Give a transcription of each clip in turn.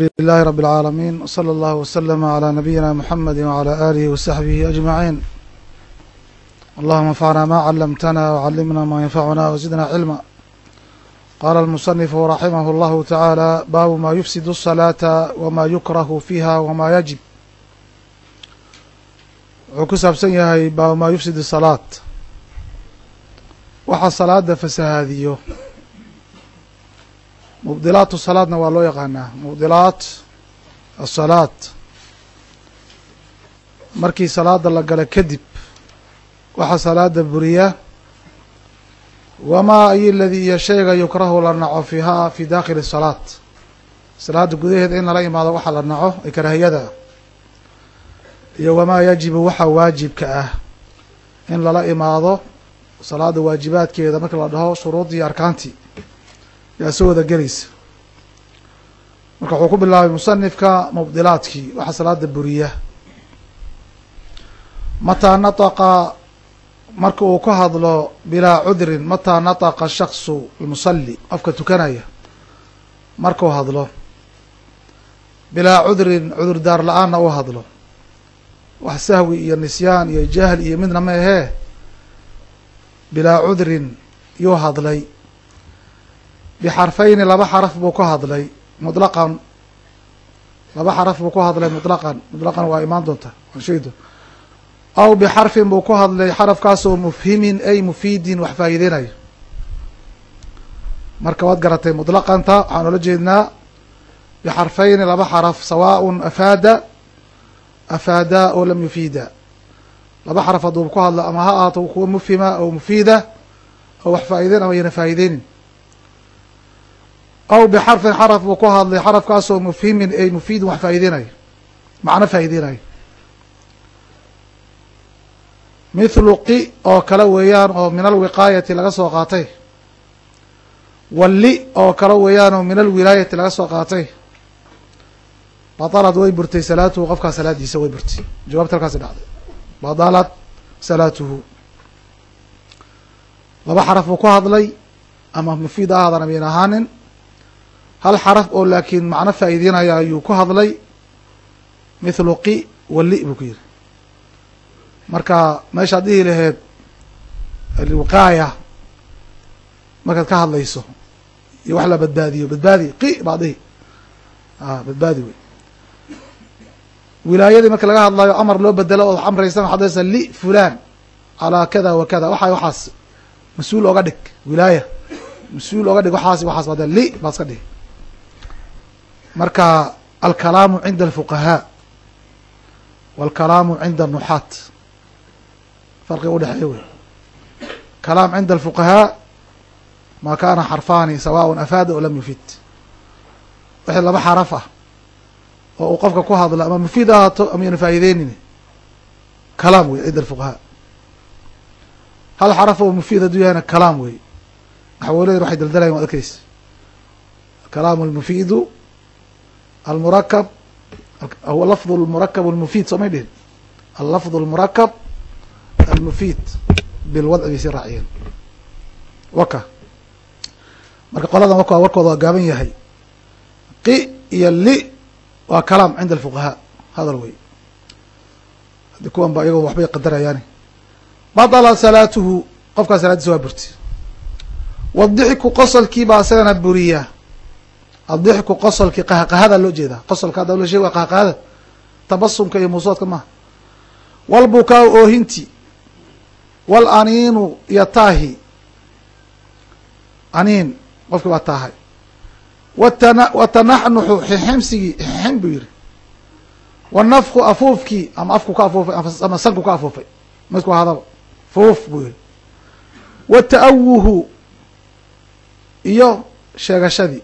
لله رب العالمين وصلى الله وسلم على نبينا محمد وعلى آله وصحبه أجمعين اللهم انفعنا ما علمتنا وعلمنا ما ينفعنا وزدنا علما قال المصنف رحمه الله تعالى باب ما يفسد الصلاة وما يكره فيها وما يجب wuxuu ku saabsan yahay baabu maa yufsid salaad waxa salaada fasahaadiyo mubdilaatu salaadna waa loo yaqaanaa. Mubdilaat asalaad markii salaada la gala kadib waxa salaada buriya wamaa ay ladii iyo shayga yukrahu la naco fiiha fi dakhili salaad salaada gudaheeda in lala imaado waxa la naco ee iyo wamaa yajibu waxa waajibka ah in lala imaado salaada waajibaadkeeda marka la dhaho shuruuddii iyo arkaantii yaa soo wada gelaysa. Marka wuxuu ku bilaabay musanifka mubdilaadkii waxa salaada buriya. Mataa nataqa marka uu ka hadlo bilaa cudrin mataa nataqa shaksu almusalli qofka tukanaya markuu hadlo. Bilaa cudrin cudur daar la'aanna u hadlo. Wax sahwi iyo nisyaan iyo jahl iyo midna ma ahee. Bilaa cudrin yuu hadlay bixarfayni laba xaraf buu ku hadlay mutlaqan laba xaraf buu ku hadlay mutlaqan mutlaqan waa imaan doonta waan sheegi aw bixarfin buu ku hadlay xarafkaasoo mufhimin ay mufiidin wax faa'iideynayo marka waad garatay mutlaqanta waxaan oola jeednaa bixarfayni laba xaraf sawaaء afaada afaada oo lam yufiida laba xaraf hadduu ku hadlo ama ha ahaato kuwa mufhima oo mufiida oo wax faa'ideyn ama yana faa'ideynin aw bixarfin xaraf buu ku hadlay xarafkaasoo mufhimin ay mufiidin wax faa'iideynayo macno faa'iideynayo mithlu qi oo kale weeyaan oo min alwiqaayati laga soo qaatay walli oo kale weeyaan oo min alwilaayati laga soo qaatay badalad way burtay salaatuhu qofkaa salaadiisa way burtay jawaabta halkaasi dhacday badalad salaatuhu laba xaraf buu ku hadlay ama mufiid ahaadan amayn ahaanin hal xaraf oo laakiin macno faa'iideynaya ayuu ku hadlay. Mithlu qi walli buu ku yiri marka meeshaad dhihi laheed alwiqaaya markaad ka hadlayso iyo wax la badbaadiyo badbaadi qi baad dhihi. A badbaadi wey wilaayadii marka laga hadlayo amar loo bedelo ood amraysan waxad daysa li fulan calaa kada wa kada. Waxa waxaas mas'uul oga dhig wilaaya. Mas'uul oga dhig waxaas waxaas baad li baad iska dhihi marka alkalaamu cinda alfuqahaa walkalaamu cinda anuxaat farqiga udhexeeya wey kalaam cinda alfuqahaa maa kaana xarfaani sawaaء afaada oo lam yufid. Wixii laba xaraf ah oo uu qofka ku hadla ama mufiid ahaato ama yana faa'iideynin kalaam wey cinda alfuqahaa hal xaraf oo mufiid hadduu yahayna kalaam wey naxwooleydan waxay daldalayan waad arkeysa alkalaamu almufiidu almurakab lafdu almurakab almufiid soo may dhihin allafdu almurakab almufiid bilwadci bay sii raaciyeen waka marka qoladan waka warkooda waa gaaban yahay qi iyo li waa kalaam cinda alfuqahaa hadal wey haddi kuwan ba iyagoo waxbay qadarayaani badala salaatuhu qofkaa salaadiisa waa burti wadixku qosolkii baa isagana buriya adixku qosolkii qahqahada loo jeedaa. Qosolka hadda lo sheeg waa qahqahada. Tabasumka iyo muusoodka maaha. Walbukaa oohinti. Wal aniinu iyo taahi. Aniin qofkii baa taahay. Watana watanaxnuxu xiximsigii xixim buu yihi wanafku afuufkii ama afku ka afuufay ama sanku ka afuufay. Midku hadaba fuuf buu yihi wata'awuhu iyo sheegashadii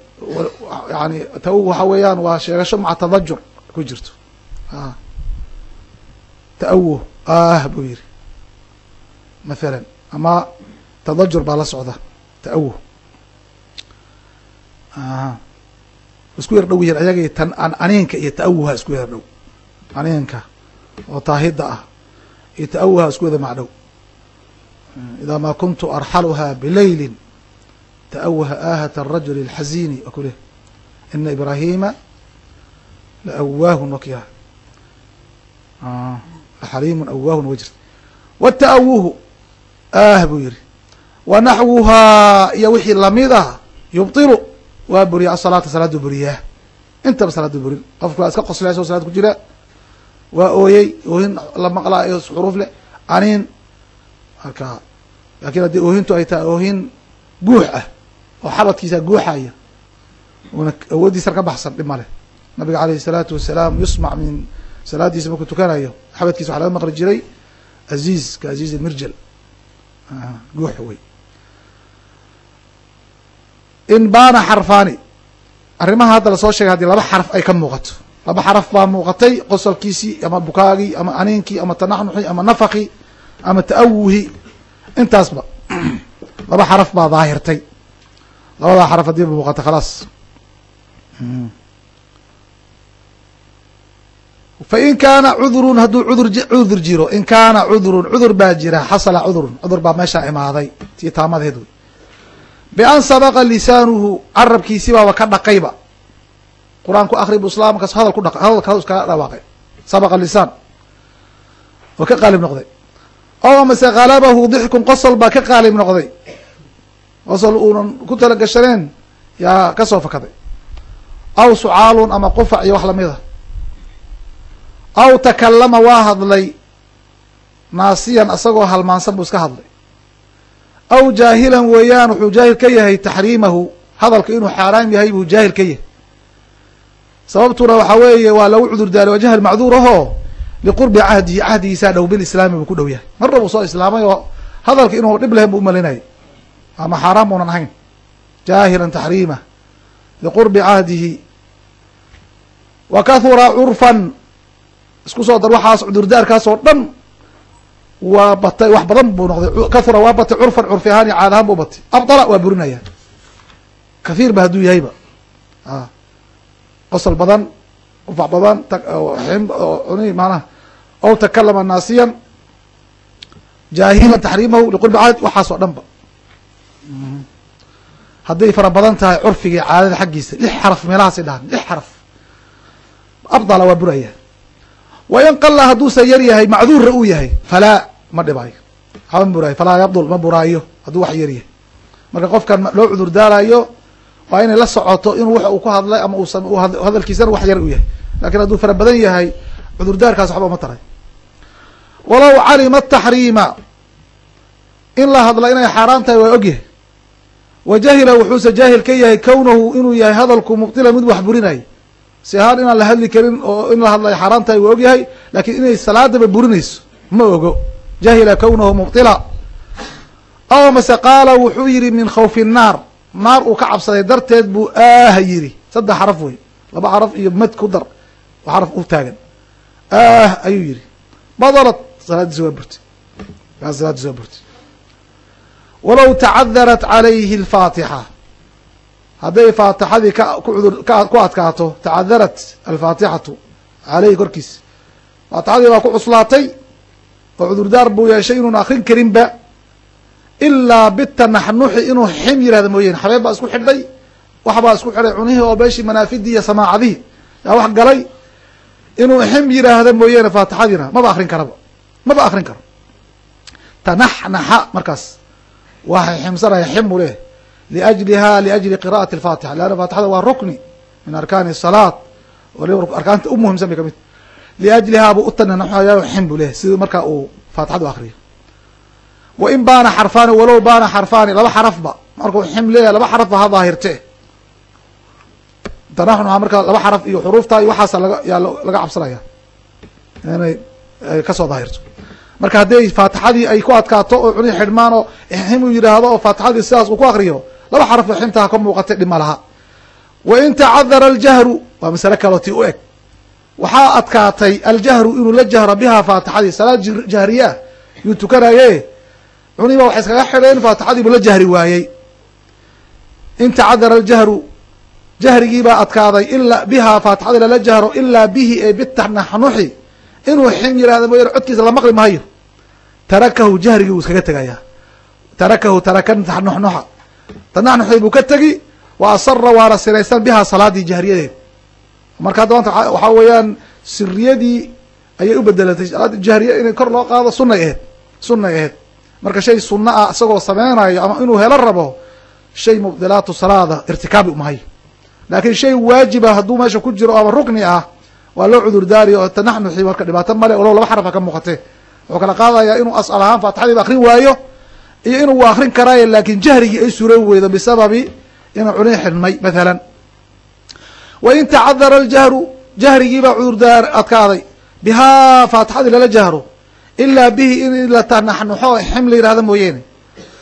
yani ta'awuh waxa weeyaan waa sheegasho maca tadajur ku jirto. Ta'awuh. Ah buu yihi mathalan ama tadajur baa la socda. Ta'awuh. Isku yar dhow yihiin ayagii tan aniinka iyo ta'awuha isku yar dhow. Aniinka oo taahida ah. Iyo ta'awuha isku wada macdhow idaa maa kuntu arxaluha bilaylin ta'awaha aahat الrajul الxazini waa ku leh ina ibraahima lawaahun wakiya laxaliimun awaahun wa jirta wata'awuhu ah buu yihi wa naxwuhaa iyo wixii lamid ah yubtilu waa buriya asalaata salaadu buriyaa intaba salaadu burin qofku waa iska qoslay asoo salaad ku jira waa ooyey oohin la maqlaa iyo xuruuf leh aniin marka laakiin haddii oohintu ay tahay oohin guux ah oo xabadkiisa guuxaya. Una awooddiisa ka baxsan dhib male nabiga alayhi الsalaatu wasalaam yusmac min salaadiisa markuu tukanayo xabadkiisa waxa laga maqli jiray aziiz ka aziiz mirjal guux wey in baana xarfaani arrimaha hadda la soo sheegay haddii laba xaraf ay ka muuqato. Laba xaraf baa muuqatay qosolkiisii ama bukaagii ama aniinkii ama tanaxnuxi ama nafaki ama ta'awuhi. Intaasba laba xaraf baa daahirtay labadaa xaraf haddii muuqata khalaas. Fain kaana cudurun hadduu cudur cudur jiro in kaana cudurun cudur baa jira xasala cudurun cudur baa meeshaa imaaday tii taamadeed wey bian sabaqa lisaanuhu carabkiisi baaba ka dhaqayba. Qur'aan ku akri bu islaamkaas hadal ku dha hadal kale iskaga dhawaaqay. Sabaqa lisaan. Oo ka qaalib noqday. Ow amase halabahu dixkun qosol baa ka qaalib noqday qosol uunan ku talagashaneen yaa ka soo fakaday aw sucaalun ama qufac iyo wax la mid a aw takalama waa hadlay naasiyan isagoo halmaansan buu iska hadlay aw jaahilan weeyaan wuxuu jaahil ka yahay taxriimahu hadalka inuu xaaraam yahay buu jaahil ka yahay sababtuna waxaa weeye waa lagu cudur daari waa jahl macduur ahoo liqurbi cahdihi cahdigiisaa dhow bilislaami buu ku dhow yahay marna buu soo islaamay oo hadalka inuu dhib lahayn buu umalinayay ama xaaraan buunan ahayn. Jaahilan taxriimah liqurbi cahdihi wa kahura curfan isku soo dar waxaas cudurdaarkaas oo dhan waa batay wax badan buu noqday. Kahura waa batay curfan curfi ahaan iyo caad ahaan buu batay. Abdala waa burinaya. Kahiir ba hadduu yahayba. Qosol badan qufac badan n maanaha ow takalama naasiyan. Jaahilan taxriimahu liqurbi caad waxaas oo dhan hadday fara badan tahay curfigii caadada xaggiisa lix xaraf meelahaasay dhahan lix xaraf. Abdala waa buraya. Wain qala hadduusa yar yahay macduurra uu yahay falaa ma dhibaayo. Ma buraayo falaa yabdul ma buraayo hadduu wax yar yahay. Marka qofkan loo cudur daarayo waa inay la socoto inuu wax uu ku hadlay ama hadalkiisana wax yar u yahay. Lakin hadduu fara badan yahay cudurdaarkaas waxba uma taray. Walow calima taxriima in la hadla inay xaaraan tahay waa ogyahay wa jahila wuxuuse jaahil ka yahay kownahu inuu yahay hadalku mubtila mid wax burinay. Si ahaan inaan la hadli karin oo in la hadlay xaaraan tahay waa ogyahay laakiin inay salaadaba burinayso ma ogo. Jahila kownahu mubtila. Aw mase qaala wuxuu yihi min khawfi nnaar naar uu ka cabsaday darteed buu ah yidhi. Saddex xaraf wey laba xaraf iyo mad ku dar. Xaraf u taagan. Ah ayuu yihi badalat salaadiisi waa burtay. Salaadiisi waa burtay walow tacadarat calayhi alfaatixa. Hadday faatixadii ku adkaato tacadarat alfaatixatu caleyhi korkiisa faatixadii baa ku cuslaatay oo cudurdaar buu yeeshay inuun akrin karinba ilaa bitanaxnuxi inuu xim yihahda mooyane xabeeb baa isku xidhay wax baa isku xidhay cunihii oo meeshii manaafidii iyo samaacadihii. Yaa wax galay inuu xim yidhaahda mooyaane faatixadiina maba akrin karaba maba akrin karo. Tanaxnaxa markaas waxay ximsanaya ximu leh liajliha liajli qira'ati alfaatixa leanna faatixada waa rukni min arkaani salaat. Waliba arkaanta u muhimsan bay ka mid. Liajlihaa buu u tananaxaya xim buu leh sidii markaa uu faatixadu akriyo wa in baana xarfaani walow baana xarfaani laba xarafba markuu xim leeyahay laba xarafba ha daahirte. Tanaxnuha marka laba xaraf iyo xuruufta iyo waxaasa laga yaa laga cabsanaya. Inay ka soo daahirto marka hadday faatixadii ay ku adkaato oo cuni xidhmaan oo xim uu yidhaahdo oo faatixadii sidaas uu ku akriyo laba xaraf ximtaha ka muuqatay dhib ma laha. Wa in tacadara aljahru waa masale kaloo ti u eg. Waxaa adkaatay aljahru inuu la jahro bihaa faatixadii salaad jahriye ah yuu tukanaye cuniba waxay iskaga xidheen faatixadiibuu la jahri waayey. In tacadara aljahru jahrigiibaa adkaaday ilaa bihaa faatixadii lala jahro ilaa bihi ee bitanaxnuxi inuu xim yihahda mooyane codkiisa la maqli maayo. Tarakahu jahrigii wuu iskaga tegayaa. Tarakahu taraka tanuxnuxa tanaxnuxi buu ka tegi wa asara waana sinaysan bihaa salaadii jahriyadeed. Marka hadda maanta waxaa weeyaan siriyadii ayay u bedelatay salaada jahriya inay kor loo qaado sunay aheyd sunay aheyd marka shay sunno ah isagoo sameynayo ama inuu helo rabo shay mubdilaatu salaada irtikaabi umahay laakiin shay waajiba hadduu meesha ku jiro ama rukni ah waa loo cudur daariya oo tanaxnuxi marka dhibaato male walow laba xarafa ka muuqatee. Wuxuu kala qaadayaa inuu asal ahaan faatixadiiba akrin waayo iyo inuu wa akrin karaayo laakiin jahrigii ay suran weydo bisababi inuu culin xidhmay mathalan. Wain tacadara aljahru jahrigiibaa cudurdaar adkaaday. Bihaa faatixadii lala jahro ilaa bihi in la tanaxnuxo xim la yihahda mooyeene.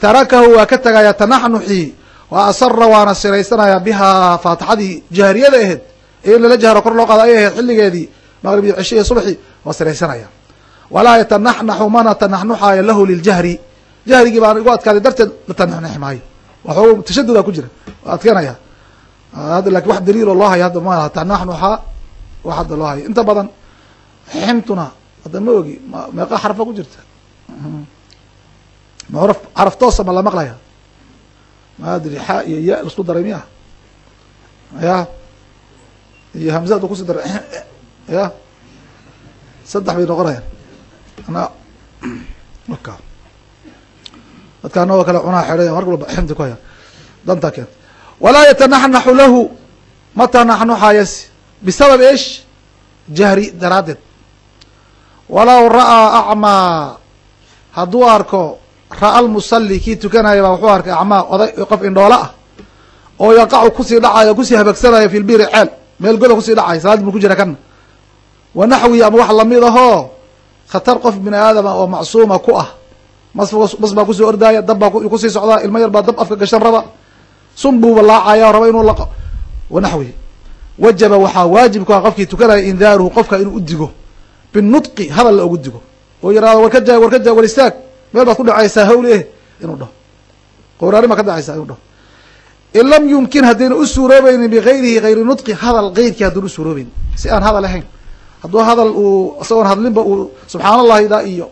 Tarakahu waa ka tegaya tanaxnuxii wa asara waana siraysanayaa bihaa faatixadii jahriyada aheyd in lala jahro kor loo qaado ay ahayd xilligeedii maqrib iyo cishe iyo subxi waa siraysanaya walaa yatanaxnaxu mana tanaxnuxaayo lahu liljahri jahrigii baan igu adkaaday darteed la tanaxnuxi maayo. Waxoog tashadudaa ku jira waa adkeenaya hadda laakiin wax daliiloo loo hayo hadda ma laha tanaxnuxa wax hadda loo hayo. Inta badan ximtuna hadda ma ogi meeqa xarfa ku jirta. Ma xraf xaraf toosa ma la maqlaya ma xa iyo ya la isku daray miya ya iyo hamza da kusi daray ya. Saddex bay noqonayaan. Ana waka dadka anagoo kale cunaa xeday mar walba ximta ku haya. Dantaa keenta walaa yatanaxnaxu lahu ma tanaxnuxayas bisabab ish? Jahri daraaddeed. Walow ra'aa acmaa. Hadduu arko ra'a lmusalli kii tukanaya baa wuxuu arkay acmaa oday qof indhoolo ah oo yaqacu ku sii dhacayo ku sii habagsanaya fi lbiri ceel meel goda ku sii dhacay salaadii buu ku jira kana wa naxwi ama wax la mid ahoo khatar qof bini aadama oo macsuuma ku ah. Mas baa ku soo ordaaya dab baa ku sii socdaa ilmo yar baa dab afka gashan raba. Sun buuba laacaya raba inuu laqo. Wa naxwi. Wajaba waxaa waajib ku ah qofkii tukanaya indaaruhu qofka inuu u digo. Binudqi hadal la ugu digo. Oo yiraahdo war ka jaag war ka jaag war istaag. Meel baad ku dhacaysaa hawl eh inuu dhaho qowraari baa ka dhacaysaa inuu dhaho in lam yumkin haddayna u suuroobeynin bigayrihi gayri nudqi hadal geyrkii hadduna u suuroobeyn si aan hadal ahayn. Hadduu hadal uu isagoon hadlinba uu subxaan allahi da iyo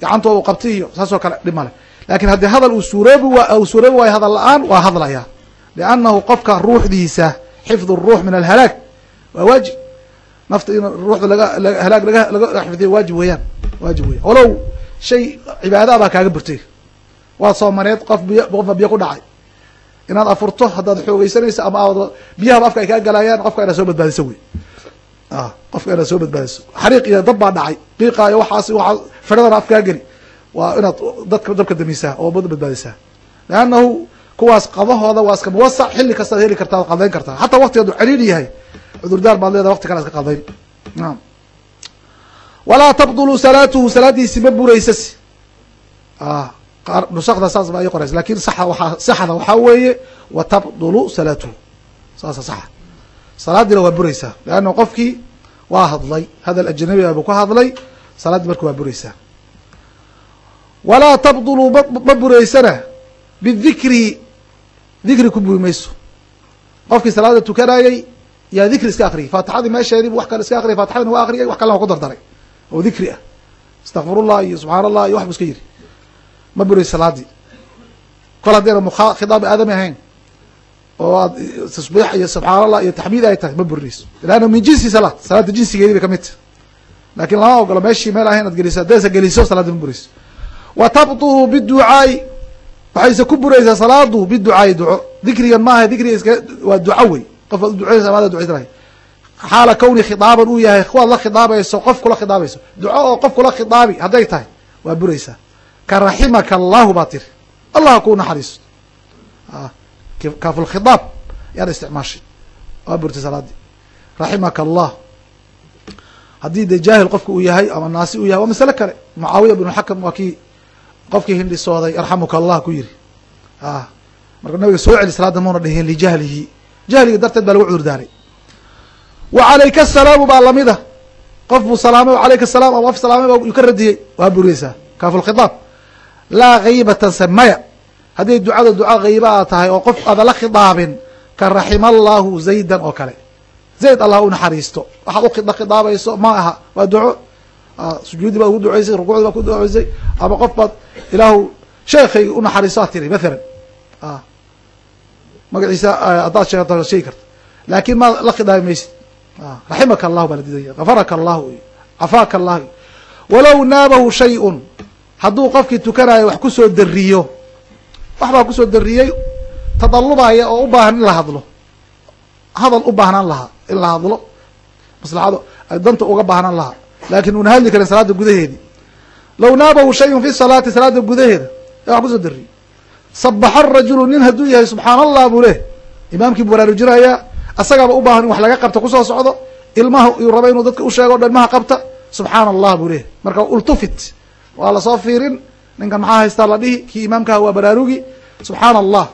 gacantooda u qabti iyo saasoo kale dhib male laakiin haddii hadal uu suuroobi wa uu suuroobi waayo hadal la'aan waa hadlaya liannahu qofka ruuxdiisa xifdu ruux min alhalaag waa waajib. Nafta in ruuxda laga halaag laga laga xifdiyo waajib weeyaan waajib weyan walow shay cibaada baa kaaga burtay. Waad soomaneed qof biy qofba biyo ku dhacay inaad afurto haddaad xoogeysanayso ama aad biyahaba afka ay kaa galayaan qofka inaad soo badbaadiso wey. Qofka inaad soo badbaadiso. Xariiq iyo dab baa dhacay. Qiiqaayo waxaas waa fedhadana af kaa geli. Waa inaad dadka dabka damisaa oo bada badbaadisaa. Leannahu kuwaas qabahooda waa iska muwasac xilli kastaad heli kartaa ad kartaa. Xataa adu celiil yahay cudurdaar baad leedahay waqti kale iska qaldayn naam. Walaa tabdulu salaatuhu salaadiisi ma buraysasi nusakda saas baa ii qoraysa laakiin saxda waxaa weeye wa tabdulu salaatuhu saasa saxa. Salaadiina waa buraysaa leanna qofkii waa hadlay. Hadal ajnabi a buu ku hadlay salaaddii marka waa buraysaa. Walaa tabdulu ma buraysana bidikri dikri ku buri mayso. Qofkii salaada tukanayey yaa dikri iska akriyay faatixadii meesheedii bu wax kale iska akriyay fatixadina waa akriyay wax kalena waa ku dardaray oo dikri ah. Astakfirullah iyo subxaan allah iyo wax bu iska yiri ma burayso salaadii kol haddayna khitaab aadami ahayn. Oo aad tasbiix iyo subxaan allah iyo taxmiid ay tahay ma burinayso leanna min jinsi salaad. Salaada jinsigeedii bay ka mid tahay. Lakin lama ogolo meeshii meel ahayn ad geliso haddaysa geliso salaadii ma burayso wa tabtulu biducaai waxayse ku buraysaa salaadu biducaai duco. Dikrigan maaha dikriga iska waa duco wey. Qof aad u duceysa maada duceysanay xaala kawni khidaaban uu yahay kuwaad la khidaabayso qof kula khidaabayso. Duco oo qof kula khidaabi hadday tahay waa buraysaa ka raximaka allahu baa tiri allah kuu naxariisto kaafulkhidaab yaad isticmaashay. Waa burtay salaadii raximaka allah. Haddii dee jaahil qofka uu yahay ama naasi uu yahay waa masale kale. Mucaawiya bnu xakam waa kii qofkii hindhisooday yarxamuka allah ku yiri marka nabiga soo celi salaada muuna dhihin lijahlihi jahliga darteed baa lagu cudur daaray wa calayka asalaamu baa lamida qof buu salaamay alayka asalaam ama qof salaamay baa ka radiyey waa buriyeysaa. Kaafulkhidaab laa haybatan se maya. Hadday ducada duca hayba a tahay oo qof aada la khidaabin ka raxima allahu zaydan oo kale. Zayd allah u naxariisto. Waxaad u khidaabayso ma aha. Waa duco. Sujuudi baad ugu duceysay rukuucdi baad ku duceysay. Ama qof baad ilaahu sheekayga u naxariiso aad tiri mathalan magaciisa haddaad sheegto sheegi karta laakin ma la khidaabi maysid. Raximaka allahu baa la diidaya. Kafaraka allahu iyo cafaaka allahu. Iyo walow naabahu shay-un hadduu qofkii tukanayo wax ku soo dariyo wax baa ku soo dariyey tadalubaya oo u baahan in la hadlo. Hadal u baahnaan lahaa in la hadlo. Maslaxado ay danta uga baahnaan lahaa laakin una hadli karin salaada gudaheedii low naabahu shayun fi salaati salaada gudaheeda ee wax ku soo dariyey. Sabaxa rajulu nin hadduu yahay subxaan allah buu leh. Imaamkii buu baraarujinayaa asagaaba u baahan in wax laga qabta ku soo socdo. Ilmaha uu rabo inuu dadka usheego o dhan ilmaha qabta. Subxaana allah buu leh. Marka ultufit waa la soo fiirin. Ninkan maxaa haystaa la dhihi? Kii imaamkaha waa baraarugi. Subxaana allah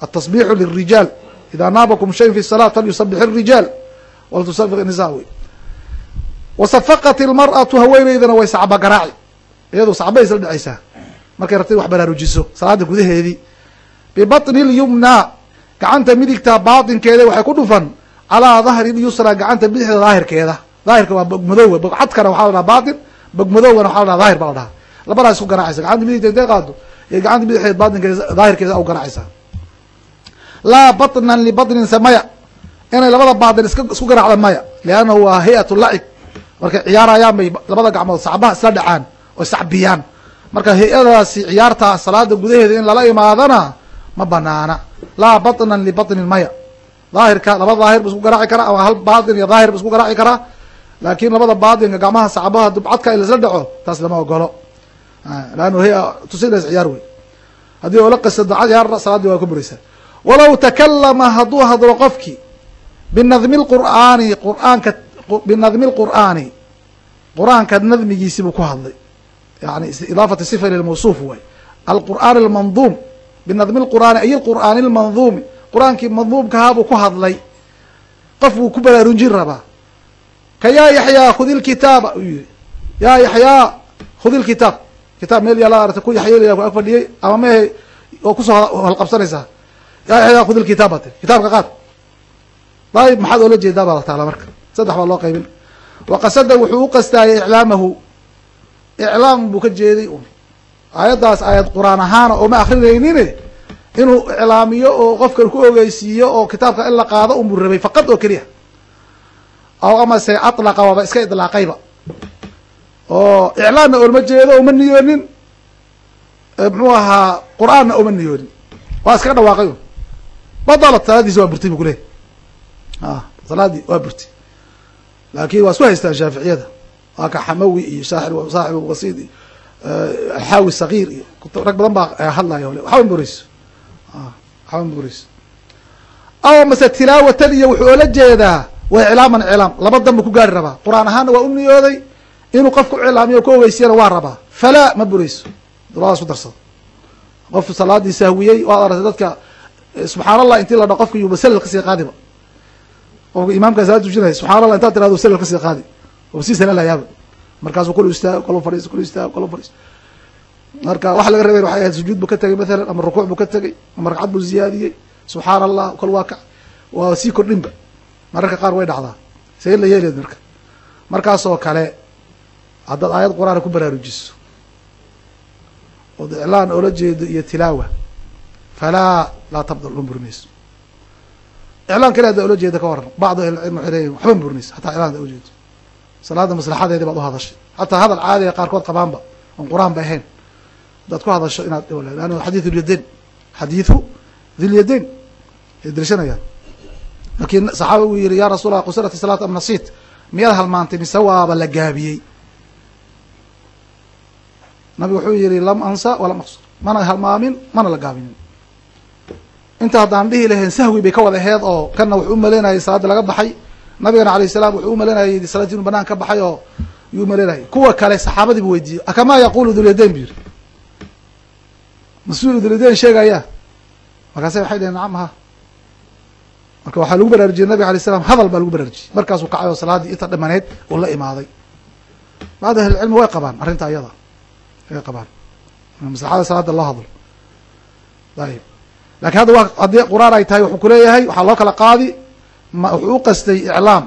atasbixu lirijaal ida naabakum shayn fi salaat falyusabix irijaal waltusabiq nisa wey wasafaqat ilmar'atu haweeneydana way sacba garaaci iyadu sacbay isla dhacaysaa markay rabtay wax baraarujiso. Salaada gudaheedii. Bibatni lyumna gacanta midigta baatinkeeda waxay ku dhufan. Calaa dahri lyusra gacanta bidixda daahirkeeda. Daahirka waa bogmadoowa bogcadkana waxaa la dhaha batin bogmadoogana waxaa la dhaha daahir baa la dhahaa labadaas isku garaacaysa gacanta midigta intay qaado iyo gacanta bidixeed baatinkeeda daahirkeeda u garaacaysaa laa batnan libatnin samaya inay labada baatin iska isku garaacda maya. Liannahu waa hay'at lacib markay ciyaarayaan bay labada gacmood sacbaha isla dhacaan oo sacbiyaan. Marka hay'adaasi ciyaartaa salaada gudaheeda in lala imaadana ma banaana. Laa batnan libatnin maya. Daahirka laba daahir bu isku garaaci karaa ama hal baatin iyo daahir bu isku garaaci karaa. Laakin labada baatinka gacmaha sacbaha dubcadka in laisla dhaco taas lama ogolo laannu hay tusinas ciyaar wey haddii oola qasado ciyaarna salaadii waa ka buraysaa walow takalama hadduu hadlo qofkii binadmi lqur'aani qur'aanka binadmi lqur'aani qur'aanka nadmigiisi buu ku hadlay yani idaafati sifa ila mawsuuf waay alqur'aan almanduum binadmi lqur'aani ay lqur'aani lmanduumi qur'aankii madmuumkahaa buu ku hadlay qof buu ku baraarujin rabaa ka yaa yaxyaa khudi uu yihi yaa yaxyaa khudi kitaab meel yaalla arata ku yaxyeelaya ku ag fadhiyey ama mehe oo ku soo halqabsanaysaa yaa yaxyaa khudi lkitaaba ti kitaabka qaad dayib maxaad oola jeedaa baa la taala marka. Saddex baa loo qaybin. Waqasada wuxuu u qastaayay iclaamahu. Iclaam buu ka jeeday un aayaddaas aayad qur'aan ahaana oo ma akrinaynin inuu iclaamiyo oo qofkan ku ogeysiiyo oo kitaabka in la qaado unbuu rabay faqad oo keliya. Aw amase atlaqa waaba iska idlaaqayba oo iclaamna oolma jeedo oma niyoonin. Muxuu ahaa qur'aanna oma niyoonin. Waa iskaga dhawaaqay. Badalat salaadiisi waa burtay bu ku lehy salaadii waa burtay. Laakin waa isku haystaan shaaficiyada. Waa ka xamawi iyo saaxib wasiid iyo alxaawi sagiir iyo rag badan baa hadlaya ole waxba burayso. Waxba burayso. Aw mase tilaawatan iyo wuxuu oola jeedaa waa iclaaman iclaam. Laba danba ku gaari rabaa. Qur'aan ahaanna waa u niyooday inuu qofku iclaamiyo ka ogeysiyana waa rabaa. Falaa ma burayso. Labadaas ku darsado. Qofku salaadii sahwiyey waad aragtay dadka subxaan allah intii la dha qofka yuuba salal ka sii qaadiba qofka imaamkaa salaad tujinaya subxana allah intaad tirado salal ka sii qaadi. Oo sii salalayaaba markaasuu kulu istaago kalo fadhiiso kulu istaago kalo fadhiiso marka waxa laga rabay waxay ahayd sujuud buu ka tegay mathalan ama rukuuc buu ka tegay ama ragcad buu ziyaadiyey. Subxaana allah kol waa ka waa sii kordhinba mararka qaar way dhacdaa. See la yeeleed marka. Markaasoo kale haddaad aayad qur'aana ku baraarujiso. Ood iclaan oola jeedo iyo tilaawa. Falaa laa tabdal ma burinayso iclaan kale haddaa ola jeeda ka waran bacdu ahlicilm waxay leeyihiin waxba ma burinayso xataa iclaan haddaa ujeedo salaada maslaxadeedi baad uhadashay xataa hadal caadiga qaarkood qabaanba oon qur'aan ba ahayn haddaad ku hadasho inaad an xadiidu lyadayn xadiidu dhilyadayn ay delshanayaan laakiin saxaaba uu yihi ya rasuul allah qusirat salaat am nasiit. Miyaad halmaantay mise waaba la gaabiyey nabigu wuxuu yihi lam ansa walam aqsur. Mana halmaamin mana la gaabinin. Inta haddaan dhihi lahayn sahwi bay ka wada aheed oo kana wuxuu umaleynayay salaadii laga baxay. Nabigana alayh salaam wuxuu umaleynayay salaadii inu banaan ka baxay oo yuu umaleynayay kuwa kale saxaabadiibu weydiiyey akamaa yaqulu dulyadayn bu yiri mas'uul dulyadayn sheegaya. Markaase waxay dhaheen nacam ha. Marka waxaa lagu baraarujiyey nabiga alay slam hadal baa lagu baraarujiyey markaasuu kacay oo salaadii inta dhamaneed uu la imaaday. Bacd ahlicilmi way qabaan arrinta iyada way qabaan. Maslaxada salaada loo hadlo. Ayib. Lakin hadda wa haddii qur'aan ay tahay wuxuu kuleeyahay waxaa loo kala qaadi ma wuxuu u qastay iclaam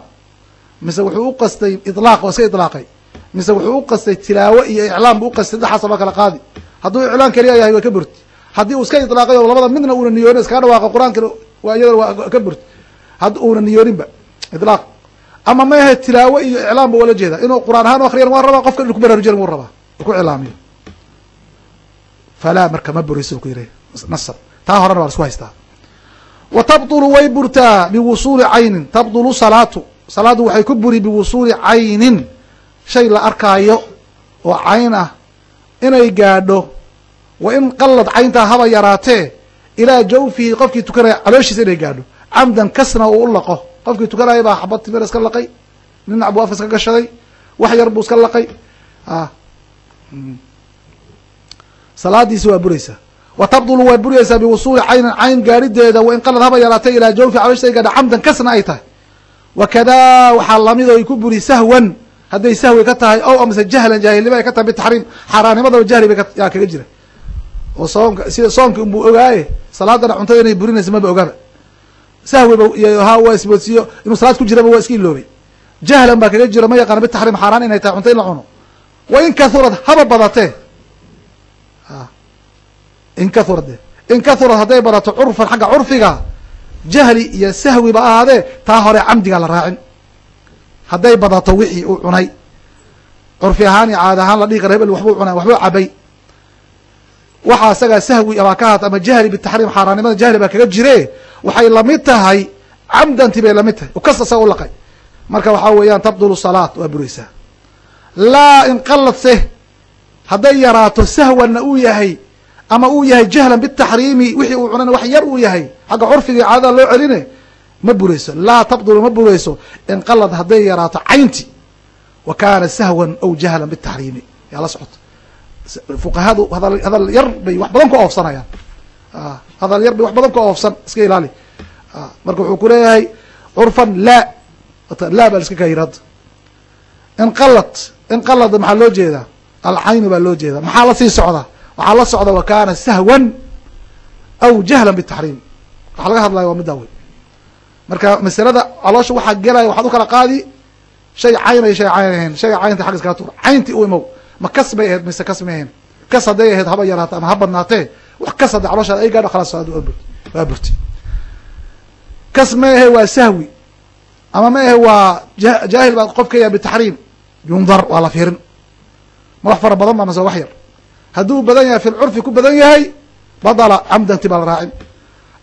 mise wuxuu u qastay ilaaq oo iska ilaaqay mise wuxuu u qastay tilaawo iyo iclaam bu uqastay saddexaasoo loo kala qaadi. Hadduu iclaam keliya yahay waa ka burti. Haddii uu iska ilaaqay oo labada midna uuna niyoonin iskaga dhawaaqo qur'aankana waa iyadana waa ka burti. Hadd uuna niyooninba ilaaq ama ma ahe tilaawo iyo iclaam ba wala jeeda inuu qur'aan ahaan u akriyan waa rabaa qofka inu ku baraarujiyan wuu rabaa ku iclaamiyo falaa marka ma burayso ku yiri nasab taa horena waa isku haystaa wa tabطulu way burtaa biwusuuli caynin tabطulu salaatu salaaddu waxay ku buri biwusuuli caynin shay la arkaayo oo cayn ah inay gaadho wa in qalad cayntaa haba yaraatee ilaa jawfihi qofkii tukanaya calooshiisa inay gaadho camdan kasna uu u laqo qofkii tukanaya baa xabad timir iska laqay ninac buu af iska gashaday wax yar buu iska laqay a salaadiisi waa buraysaa wa tabdulu waa buraysaa biwusuuli caynin cayn gaadhideeda wa in qalad haba yaraatee ilaa jawfi calooshiisa ay gaadho camdan kasna ay tahay. Wakadaa waxaa la mid oo ku buri sahwan. Hadday sahwi ka tahay ow amase jahlan jaahilnimo ay ka tahay bitaxriim xaaraanimadaba jahli bay yaa kaga jira. Oo soonka sida soonka unbuu ogaaye salaadana cuntada inay burinaysa maba ogaba sahwiba iyo inuu salaad ku jiraba waa iska iloobay jahlan baa kaga jiro ma yaqaana bitaxriim xaaraan inay tahay cunto in la cuno. Wa in kahurad haba badatee in kahurad de. In kahurad hadday badato curfan xagga curfiga jahli iyo sahwiba ahaadee taa hore camdiga la raacin. Hadday badato wixii uu cunay. Curfi ahaan iyo caada ahaan la dhihi kara hebel waxbuu cunay waxbuu cabay. Waxaa isagaa sahwi abaa ka haata ama jahli bitaxriim xaaraannimada jahli baa kaga jire waxay la mid tahay camdanti bay la mid tahay. Ukas isaga u laqay. Marka waxaa weeyaan tabdulu salaat waa buraysaa laa inqaladse hadday yaraato sahwanna uu yahay ama uu yahay jahlan bitaxriimi wixii uu cunayna wax yar uu yahay. Xagga curfiga iyo caadada loo celine ma burayso. Laa tabdulu ma burayso. Inqalad hadday yaraato caynti. Wa kaana sahwan aw jahlan bitaxriimi. Yaa la socoto fuqahadu hadal hadal yar bay wax badan ka oofsanayaan. Hadal yar bay wax badan ka oofsan iska ilaali. Marka wuxuu ku leeyahay curfan laa laa baa iska kayir hadda inqalad inqalad maxaa loo jeedaa? Alcaynu baa loo jeedaa. Maxaa la sii socda waxaa la socda wa kaana sahwan aw jahlan bitaxriim. waxaa laga hadlaya waa middaa wey marka masalada caloosha waxaa gelaya waxaad u kala qaadi shay cayn ay shay cayn ahayn shayga caynta xagga iskala tuur. caynti u imow. ma kas bay ahayd mise kas may ahayn. kas hadday ahayd haba yaraato ama ha badnaatee wax kas hadda calooshaada ay gaadho khalaas waa burti. kas ma ahe waa sahwi ama ma ahe waa jaahil baa qof ka yahay bitaxriim. yundar waa la fiirin. ma wax fara badan ba mase wax yar hadduu badan yahay fi lcurfi ku badan yahay badala camdanti baa la raacin.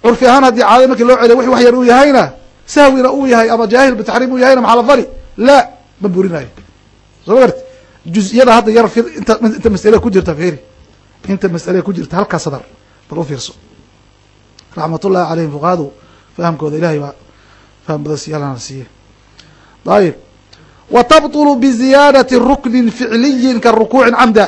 Curfi ahaan haddii caada markii loo celiya wix wax yar uu yahayna sahwina uu yahay ama jaahil bitaxriim uu yahayna maxaa la fali? Laa ma burinayo soo ma garti juz-iyada hadda yar fir inta inta mas'ale ku jirta fiiri. Inta mas'ale ku jirta halkaa sadar bal u fiirso. Raxmatullahi caleyhim fuqahadu fahamkooda ilahay baa faham badan siyaalana siiye ayib wa tabطulu biziyaadati ruknin ficliyin ka rukuucin camda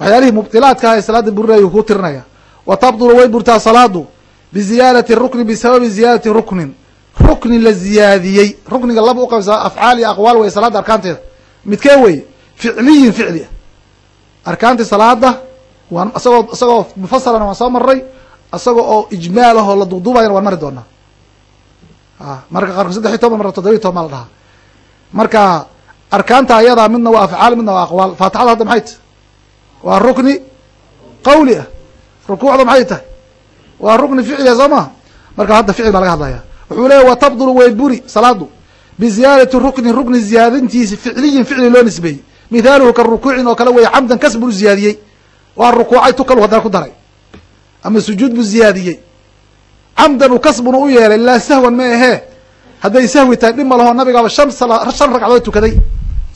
waxyaalihii mubdilaadka aha ee salaada burinayu kuu tirinaya wa tabطulu way burtaa salaadu biziyaadati ruknin bisababi ziyaadati ruknin. Ruknin la ziyaadiyey. Rukniga laba u afcaal iyo aqwaal wey salaada arkaanteeda. Midkee weye ficliyin ficli ah. Arkaantii salaada waan isagoo isagoo mufasalana waan soo maray isaga oo ijmaal ahoo la duuduubayana waan mari doonaa. A marka qaarkood saddex iyo toban marka toddobiyi toban baa la dhahaa. Marka arkaanta ayadaa midna waa afcaal midna waa aqwaal. Faatixada hadda maxay? tahay waa rukni qawli ah. Rukuucda maxay tahay? Waa rukni ficliga soo maha marka hadda ficil baa laga hadlaya wuxuu leeya wa tabdulu way buri salaadu biziyaadati ruknin rukni ziyaadintiisi ficliyin ficli loo nisbeeyey. Mithaaluhu ka rukuucin oo kale weeye camdan kas buu ziyaadiyey. Waa rukuucay tukalu haddana ku daray. Ama sujuud buu ziyaadiyey. Camdan u kasbuna u yeelay laa sahwan ma ahee. Hadday sahwi tahay dhib ma laho nabigaaba shan shan ragcadood tukaday.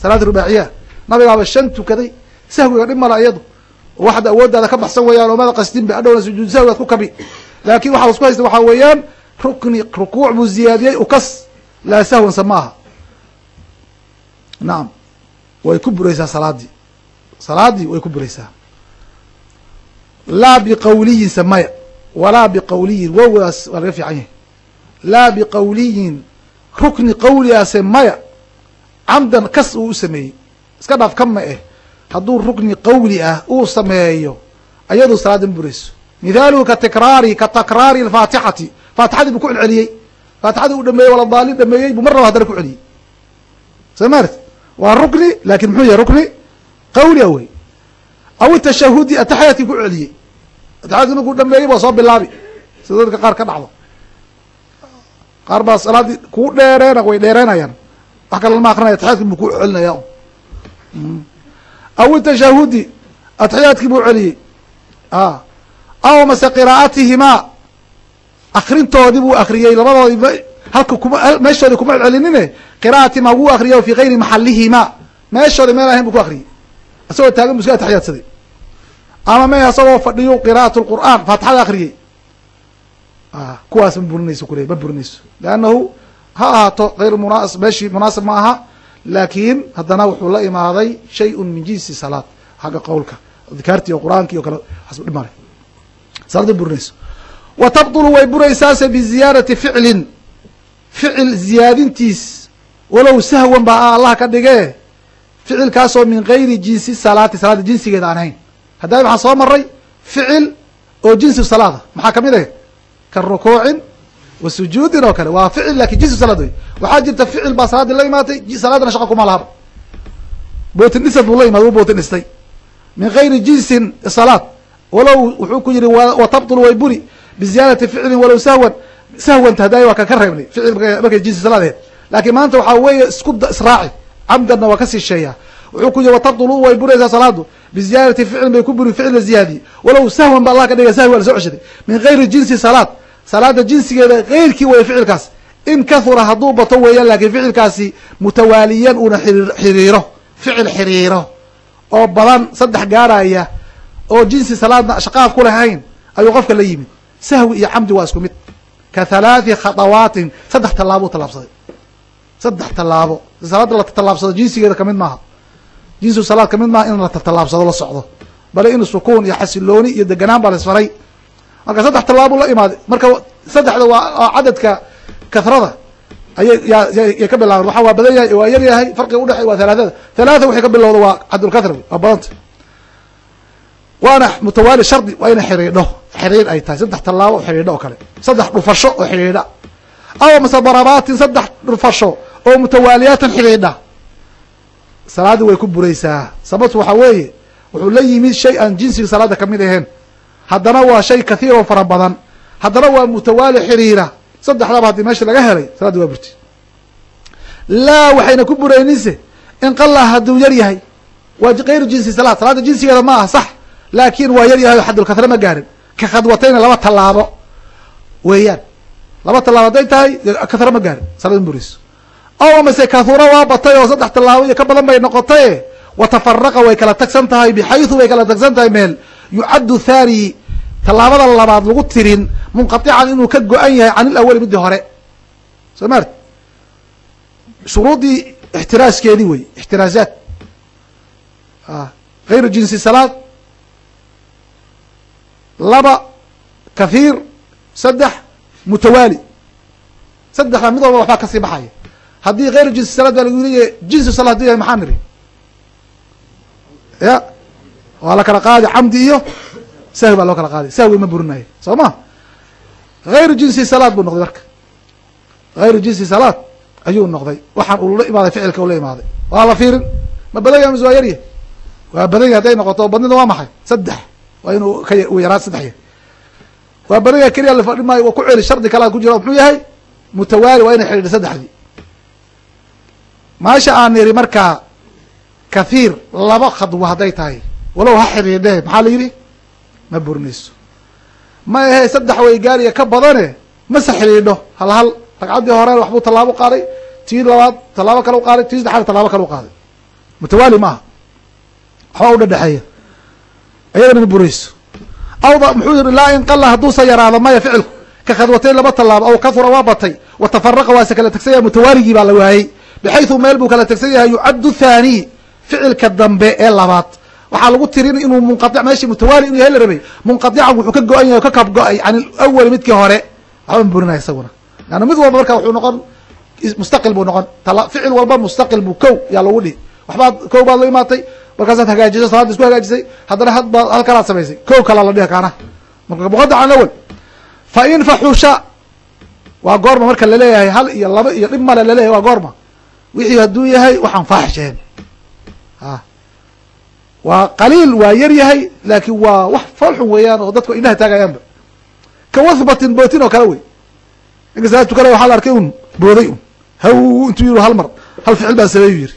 Salaad rubaaciya nabigaaba shan tukaday sahwiga dhib mala iyadu. Waxda awooddaada ka baxsan weeyaan oo mada qasdinba adhowna sujuud sahwigaad ku kabi. Laakin waxaa isku haysta waxaa weeyaan rukni rukuuc buu ziyaadiyey ukas laa sahwansa ma aha nacam way ku buraysaa salaadii salaadii way ku buraysaa. Laa biqawliyin samaya. Walaa biqawliyin wowgaas waa laga fiican yahay. Laa biqawliyin rukni qawligaase maya. Camdan kas uu u sameeyey. Iska dhaaf ka ma eh hadduu rukni qawli ah uu sameeyo ayadu salaada ma burayso. Mithaaluhu ka tikraari ka takraari alfaatixati. Faatixadii buu ku celceliyey. Faatixadii uu dhameeyey wala daalin dhameeyey buu mar laba haddana ku celiyey. Soo maarti waa rukni laakiin muxuu yahay rukni? Qawli a wey aw itashahudi ataxiyaatkii ku celiyey. Ataxiyadki markuu dhameeyey baa soo bilaabi. Sida dadka qaar ka dhacdo. Qaar baa salaaddii kuu dheereena way dheereenayaan. Wax kale lama akrinaya atixyaadki buu ku celinaya aw itashahudi atixiyaadkii buu celiyey aw mase qiraa'atihimaa akrintoodii buu akriyey labadoodii halka kuma meeshoodii kuma celcelinine qira'atihimaa wuu akriyay fi gayri maxalihimaa meeshoodii meel ahayn bu ku akriyey isagoo taagan bu iska atixiyaadsaday ama me asagoo fadhiyo qira'at lqur'aan faatixada akriyey kuwaas ma burinayso kuley ma burinayso leannahu ha ahaato hayr munas meeshii munaasib ma aha laakiin haddana wuxuu la imaaday shayun min jinsi salaad. Xagga qowlka adkaarti iyo qur'aanki o kale dhib male salaada burinayso wa tabطulu way buraysaase biziyaadati ficlin. Ficil ziyaadintiis. Walow sahwan baa allah ka dhigee. Ficilkaasoo min gayri jinsi salaati salaada jinsigeeda aan ahayn. Haddana waxaan soo maray ficil oo jinsi salaada. Maxaa ka mid ah ka rukuucin wa sujuudin oo kale. Waa ficil laakiin jinsi salaad wey waxaa jirta ficil baa salaadii la imaatay salaadana shaqa kuma lahaba bootin dhisad buu la imaday u bootin dhistay. Min gayri jinsin salaad. Walow wuxuu ku yihi wa tabطulu way buri. Biziyaadati ficlin walow sahwan. Sahwanta hadaayo waa kan ka reebnay ficil markay jinsi salaad aheed laakiin maanta waxaa weeye isku israaci. Camdanna waa ka sii sheeyaa. Wuxuu ku yihi watabطulu way buraysaa salaadu. Biziyaadati ficlin bay ku buri ficil la ziyaadiyey. Walow sahwan ba allah ka dhigay sahwi waa la soo ceshaday. Min gayri jinsi salaad salaada jinsigeeda keyrkii weeye ficilkaas. In kahura hadduu bato weeyaan laakiin ficilkaasi mutawaaliyan uuna xiriiro ficil xiriiro. Oo badan saddex gaaraya oo jinsi salaadna shaqaaf ku lahayn ayuu qofka la yimid. Sahwi iyo camdi waa isku mid. Ka halaathi khatawaatin saddex tallaabo u tallaabsaday. Saddex tallaabo. Salaada la tallaabsado jinsigeeda ka mid maaha. Jinsu salaad ka mid maaha in la tallaabsado la socdo. Bale in sukuun iyo xasilooni iyo deganaan baa la isfaray marka saddex tallaabo la imaaday. Marka saddexda waa cadadka kathrada ayay yay ka bilaaban. Waxa waa badan yahay waa yar yahay farqiga udhexey waa halaathada halaatha waxay ka bilowda waa cadulkathra waa badanta. Waana mutawaali shardi waa ina xidhiidho xidhiidh ay tahay. Saddex tallaabo oo xidhiidho oo kale. Saddex dhufasho oo xidhiidha aw mase darabaatin saddex dhufasho oo mutawaaliyaatan xidhiidha salaadii way ku buraysaa. Sababtu waxaa weeye wuxuu la yimid shay aan jinsiga salaada ka mid ahayn haddana waa shay kathiir oo fara badan. Haddana waa mutawaali xiriira. Saddexdaba haddii meesha laga helay salaaddi waa burti laa waxayna ku burayninse in qalla hadduu yar yahay. Waa kayru jinsi salaad. Salaada jinsigeeda ma aha sax laakin waa yar yahay oo xadulkathre ma gaarin. Ka khadwatayna laba tallaabo. Weeyaan laba tallaabo hadday tahay kathre ma gaarin. Salaad burayso. Aw mase kathura waa batay oo saddex tallaabo iyo ka badan bay noqotaye watafaraqa way kala tagsan tahay bixaysu way kala tagsan tahay meel. Yucaddu thani tallaabada labaad lagu tirin munqatican inuu ka go-an yahay can ilawali midii hore. Soo maart shuruudii ixtiraaskeedii wey ixtiraazaat gayru jinsi salaad. Laba kathiir saddex mutawaali. Saddexda mid walba waxbaa ka sii baxaya. Haddii gayru jinsi salaad baa lagu leeyahy jinsi salaad haduu yahay maxaa niri? Ya waa la kala qaadi camdi iyo sahwi baa loo kala qaaday sahwi ma burinayo soo ma? Gayru jinsi salaad buu noqday marka. Gayru jinsi salaad ayuu noqday. Waxaan ula imaaday ficilka ula imaaday. Waa la fiirin? Ma badan yahay mise waa yarya waa badan yahy hadday noqoto badnida waa maxay? Saddex. Waa inuu ka uu yaraa saddex yahy waa badan yahay keliya lafadhi maayo waa ku celi shardi kalaa ku jira muxuu yahay? Mutawaali waa inay xidhiidha saddexdii. Maasha aan niri markaa kathiir laba khadwo hadday tahay. Walow ha xidhiidhe maxaa la yidhi ma burinayso ma ahe saddex way gaariya ka badane mase xidhiidho hal hal ragcaddii hore waxbuu tallaabo qaaday tii labaad tallaabo kale u qaaday tii saddexaad tallaabo kale u qaaday. Mutawaali maaha waxba u dhadhexeeya ayadana ma burayso awda muxuu yihi laa in qalla hadduusa yaraado maya ficilku. Ka khadwatayn laba tallaabo aw kahura waa batay. Wa tafaraqa waase kala tegsan yahay mutawaaligii baa la waayey bixaysu meel buu kala tegsan yahay yucaddu thani ficilka dambe ee labaad waxaa lagu tirin inuu munqaic meeshii mutawaali inuu yahay la rabay munqaican wuxuu ka go-an yahay ka kab go'ay can ilawali midkii hore waxba burinaya isaguna. Leanna mid walba marka wuxuu noqon mustaqil buu noqon. Ficil walba mustaqil buu kow yaa lagu dhihi. Waxbaad kow baad la imaatay markaasaad hagaajisay salaada isku hagaajisay haddana had baad hal kalaad samaysay. Kow kalaa la dhihi kaana marka muqadac an awal. Fa in faxusha waa goorma marka la leeyahay hal iyo laba iyo dhib male la leeyahay waa goorma. Wixii hadduu yahay waxaan faaxisheen waa qaliil waa yar yahay laakiin waa wax falxun weeyaan oo dadku indhaha taagayaanba. Ka wathbatin bootin oo kale wey. Ninka salaad tukana waxaa la arkay un booday un. Haw intuu yiri hal mar. Hal ficil baan sameeyu yiri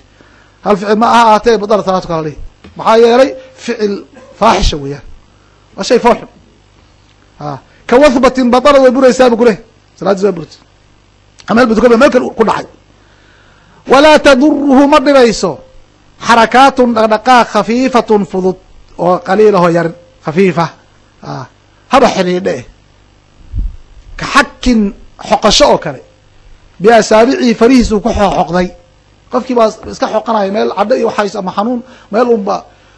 hal ficil ma aha ahaatee badala salaatu kala dhihi. Maxaa yeelay ficil faaxisha weeyaan. Waa shay fooxun a ka wathbatin badala way buraysaa bu kuleh salaadiis waa burta meel bu tukan meel kale ku dhacay. Walaa taduruhu ma dhibayso xarakaatun dhaqdhaqaaq khafiifatun fudud oo qaliilahoo yarin khafiifa. A haba xidhiidhe. Ka xakin xoqasho oo kale. Biasaabicii farihiisuu ku xoqday. Qofkii baa iska xoqanaya meel cadho iyo waxays ama xanuun meel unba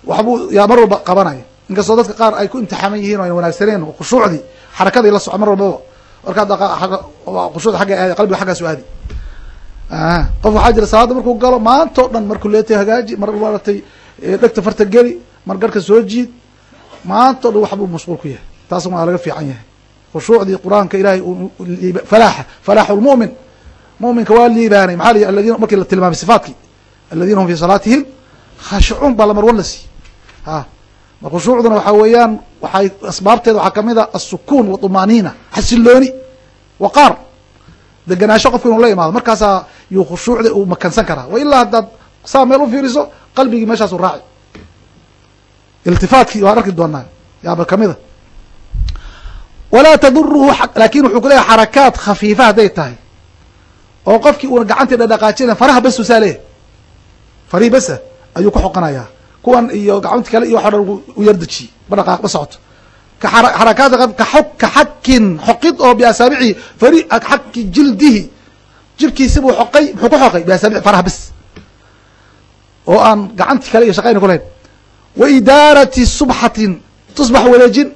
waxbuu yaa mar walba qabanaya. Inkastoo dadka qaar ay ku imtixaaman yihiin o ayna wanaagsaneen oo khushuucdii xarakadii la soco mar walbaba. Markaa khushuucda agga aadi qalbiga xaggaasu aadi qof waxaa jira salaada markuu galo maanta o dhan markuu leetay hagaaji mar maratay dhegta farta geli mar garhka soo jiid maanta o dhan waxbuu mashquul ku yahay. Taasna waa laga fiican yahay. Khushuucdii qur'aanka ilahay falaaxa falaaxu lmu'min muminka waa liibaanay. Maxaa la aladina markii la tilmaamay sifaadkii. Aladiina hum fi salaatihim khashicuun baa lamar wan la siiyey. A mar khushuucduna waxaa weeyaan waxay asbaabteeda waxaa ka mid a asukuun waطumaaniina xasilooni waqaar degenaansho qofka inuu la imaado markaasaa yuu khushuucda uu makansan karaa. Wa ilaa haddaad saa meel u fiiriso qalbigii meeshaasu raaci. Iltifaatkii waan arki doonaa. Yaaba kamida walaa taduruhu laakin wuxuu ku leeyahay xarakaat khafiifa hadday tahay. Oo qofkii uuna gacantii dhadhaqaajina faraha bes usaa leeyahy farihi besa ayuu ku xoqanayaa. Kuwan iyo gacanti kale iyo waxa dhan u yardejiyey ma dhaqaaq ma socoto ka xakin xoqid oo biasaabicii fari xaki jildihi. Jirkiisi buu xoqay muxuu ku xoqay? Biasaabici faraha bes oo aan gacanti kale iyo shaqayna ku lahayn. Wa idaarati subxatin tusbax wareejin.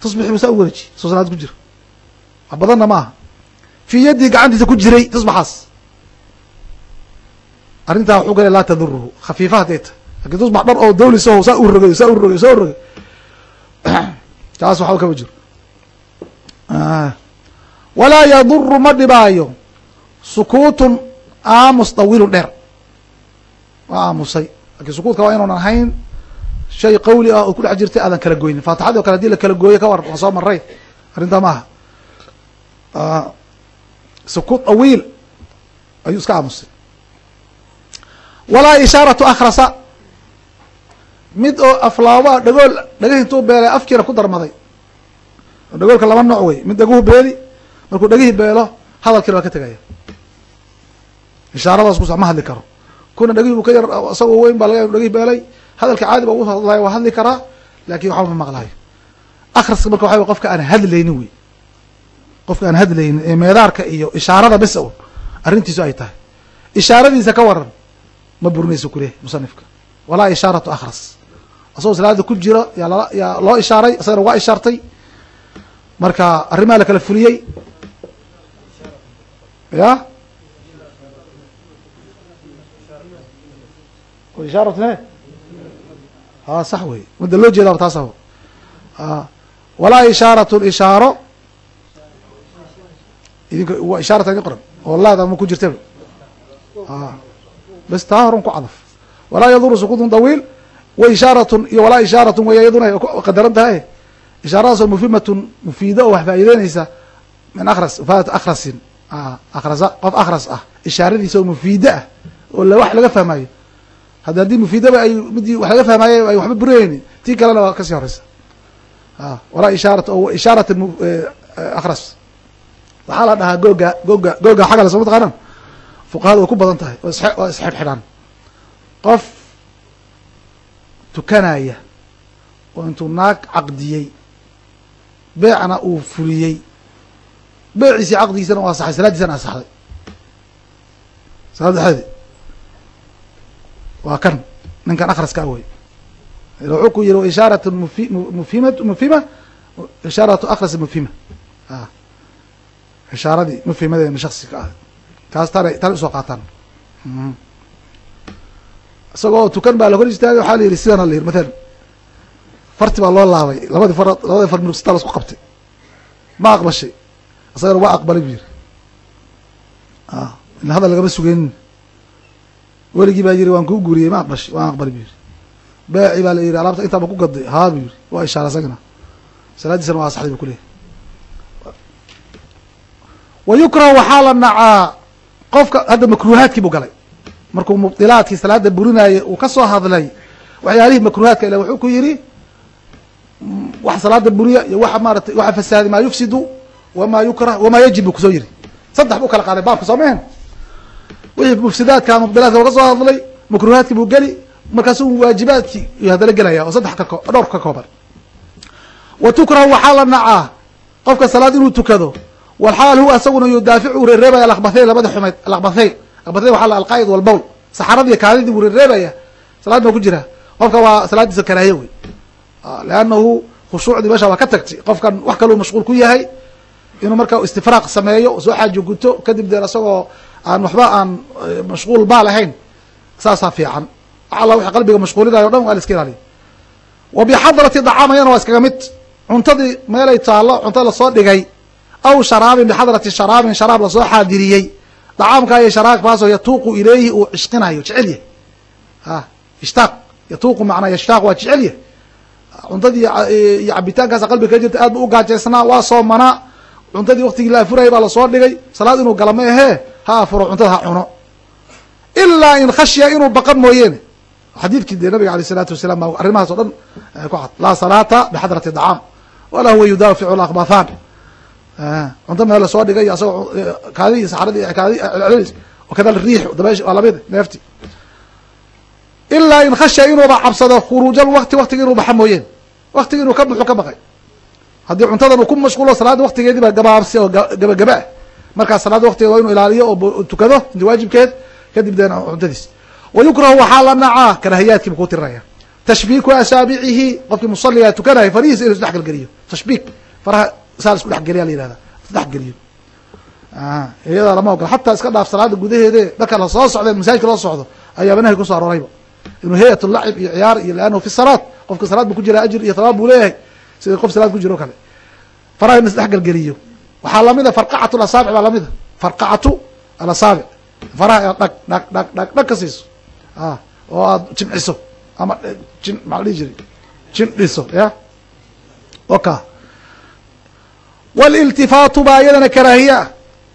Tusbixi buu saa u wareejiy soo salaad ku jira wax badanna ma aha fii yaddii gacantiisa ku jiray tusbaxaas. Arrintaa waxuu gala laa taduruhu khafiifa hadday tahay laakiin tusbax dhar oo dawlisaho saa u rogayo saa u rogayo saa u rogay kaas waxba kama jiro. Walaa yaduru ma dhibaayo. Sukuutun aamus dawiilun dheer. Waa aamusay. Lakin sukuutka waa inuunan ahayn shay qawli ah oo ku dhex jirtay aadan kala goynin. Faatixadii o kale haddii la kala gooyo ka waran waan soo maray arrintaa maaha sukuut dawiil ayuu iska aamusay. Walaa ishaaratu akhrasa mid oo aflaaba dhagool dhagah intuu beelay afkiina ku darmaday. Dhagoolka laba nooc wey mid dhaguhu beeli markuu dhagihii beelo hadalkiina waa ka tegaya ishaaradaas kus ma hadli karo. Kuna dhagihii buu ka yar isagoo weyn baa laga dhagihii beelay hadalka caadi ba ugu hadlaya waa hadli karaa laakin waxba ma maqlayo akhraska marka waxa qofka aan hadlaynin wey qofka aan hadlaynin ee meedaarka iyo ishaarada bes un arrintiisu ay tahay. Ishaaradiisa ka waran ma burinayso kuleh musanifka. Walaa ishaaratu akhras asagoo salaada ku jira yaa loo ishaaray isagana waa ishaartay. Marka arrimaa la kala fuliyey. Ya? Ishaaratu ne? Ha sax wey mada loo jeedaaba taas a walaa ishaaratun ishaaro. Idinka waa ishaarata qoran. Oo laada ma ku jirtaba. Bes taa horan ku cadaf. Walaa yaduru sukuutun dawiil wa ishaaratun iyo walaa ishaaratun way iyaduna qadaran tahay ishaaradaasoo mufimatun mufiida oo wax faa'ideynaysa min akhras ifaadat akhrasin akhrasa qof akhras ah ishaaradiisa mufiida ah oo wax laga fahmayo hadda haddii mufiidaba ay midii wax laga fahmaaye ay waxba buriyeyni tii kalena waa ka sii horeysa walaa ishaarat o ishaarat akhras waxaa la dhahaa googa googa googa xagga soo mataqaanaan fuqahada way ku badan tahay oo isxidhxidhaan qof tukanaya oo intuu naag caqdiyey beecna uu fuliyey beeciisii caqdigiisana u asaxay salaaddiisana asaxday salaad dhexeedi waa kan ninkan akhraska a wey wuxuu ku yihi ishaarat muf mufhima mufhima ishaaratu akhras mufhima ishaaradii mufhimadeena shaksiga ah. Kaas tana tana u soo qaataan isagoo tukan baa la hor istaagay waxaa la yihi sidana la yihi mathalan farti baa loo laabay labadii far labadii far mirsita la isku qabtay. Ma aqbashay? Isagana waa aqbalay bu yihi ila hadal lagama sugeynin weligii baa yihi waan kuu guuriyey ma aqbashay waan aqbalay bu yihi baaci baa la yihi alaabta intaa ba ku gaday haa bu yihi waa ishaara isagana salaaddiisana waa asaxday bu kuleyahy wa yukrahu waxaa la nacaa qofka hadda makruuhaadkii buu galay markuu mubdilaadkii salaada burinaaye uu ka soo hadlay waxyaalihii makruuhaadka ila wuxuu ku yidhi wax salaada buriya iyo waxa maaratay waxa fasaadi maa yufsidu wamaa yukrah wamaa yajib buu ku soo yiri saddex buu kala qaaday baabka soo mehen wixii mufsidaadka mubdilaadka uu ka soo hadlay makruuhaadkii buu geli markaasuu waajibaadkii iyo haddana gelaya oo saddex ka dhowr ka kooban. Wa tukrahu waxaa la nacaa qofka salaad inuu tukado walxaal huwa isaguna yudaaficu uu reereebaya alakbatheyn labada xumeyd alakbatheyn akbatheyn waxaa la alqaa'id walbowl saxaradii kaadidii uu reereebaya salaad baa ku jira. Qofka waa salaadiisa karaahiye wey. Leannahu khushuucdii meesha waa ka tagtay. Qofkan wax kaluu mashquul ku yahay inuu marka istifraaq sameeyo soo xaajo guto kadib deen isagoo aan waxba aan mashquul baal ahayn saasaa fiican. Alla wixii qalbiga mashquulinayo o dhan waa la iska ilaaliya. Wa bixadrati waa iskaga mid. Cuntadii meelay taallo cunto la soo dhigay. Aw sharaabin bixadrati sharaabin sharaab la soo xaadiriyey dacaamkaa iyo sharaabkaasoo yatuuqu ilayhi uu cishqinayo jecel yahay a ishtaaq yatuuqu macnaa yashtaaq waa jecel yahay cuntadii iyo cabitaankaasa qalbiga ka jirta aad bu u gaajaysnaa waa soomanaa cuntadii waktigii la afurayay baa la soo dhigay salaad inuu gala ma ahee ha afuro cuntada ha cuno ilaa in khashya inuu baqan mooyeene xadiidkii dee nabiga aleyh isalaatu wasalaam baa arrimahaas o dhan ku cad laa salaata bixadrati dacaam walaa huwa yudaaficu alakbathaan cunto meel la soo dhigay? Asagoo kaadi iyo saxaradii kaadi celcelis wakada riix dabaysh waa la mid neefti. Ilaa in khashya inuuba cabsado khuruujal wakti waktigi inuu baxa mooyeen. Waktigi inuu ka buxu ka baqay. Haddii cuntadan uu ku mashquulo salaada waktigeediiba gabaabsi oo gabagaba ah markaas salaada waktigeed waa inuu ilaaliyo oo tukado inti waajibkeed kadib deena cuntadiis. Wa yukrahu waxaa la nacaa karaahiyaadkiibu ku tirinaya tashbiiku asaabicihi qofkii musaliga tukanaya farihiisa inuu isdhexgelgeliyo tashbiik faraha saa isku dhexgeliya la yihahda isdhexgeliyo iyadaa lama ogola. Xataa iska dhaaf salaada gudaheede marka la soo socda masaajidka loo socdo ayaaba nahi ku soo aroorayba inuu hayat lacib iyo ciyaar iyo liannahu fi salaad qofka salaad buu ku jiraa ajir iyo thawaab buu leeyahay sida qof salaad ku jiro kale. Faraha in isdhexgelgeliyo waxaa lamida farqacatu lasaabic baa lamida. Farqacatu alasaabic faraha inaad dhag dhag dhag dhag dhag ka siiso. A oo aada jimciso ama jin maa la dhihi jiri jin dhiso ya? Oka waliltifaatu baa iyadana karaahiye ah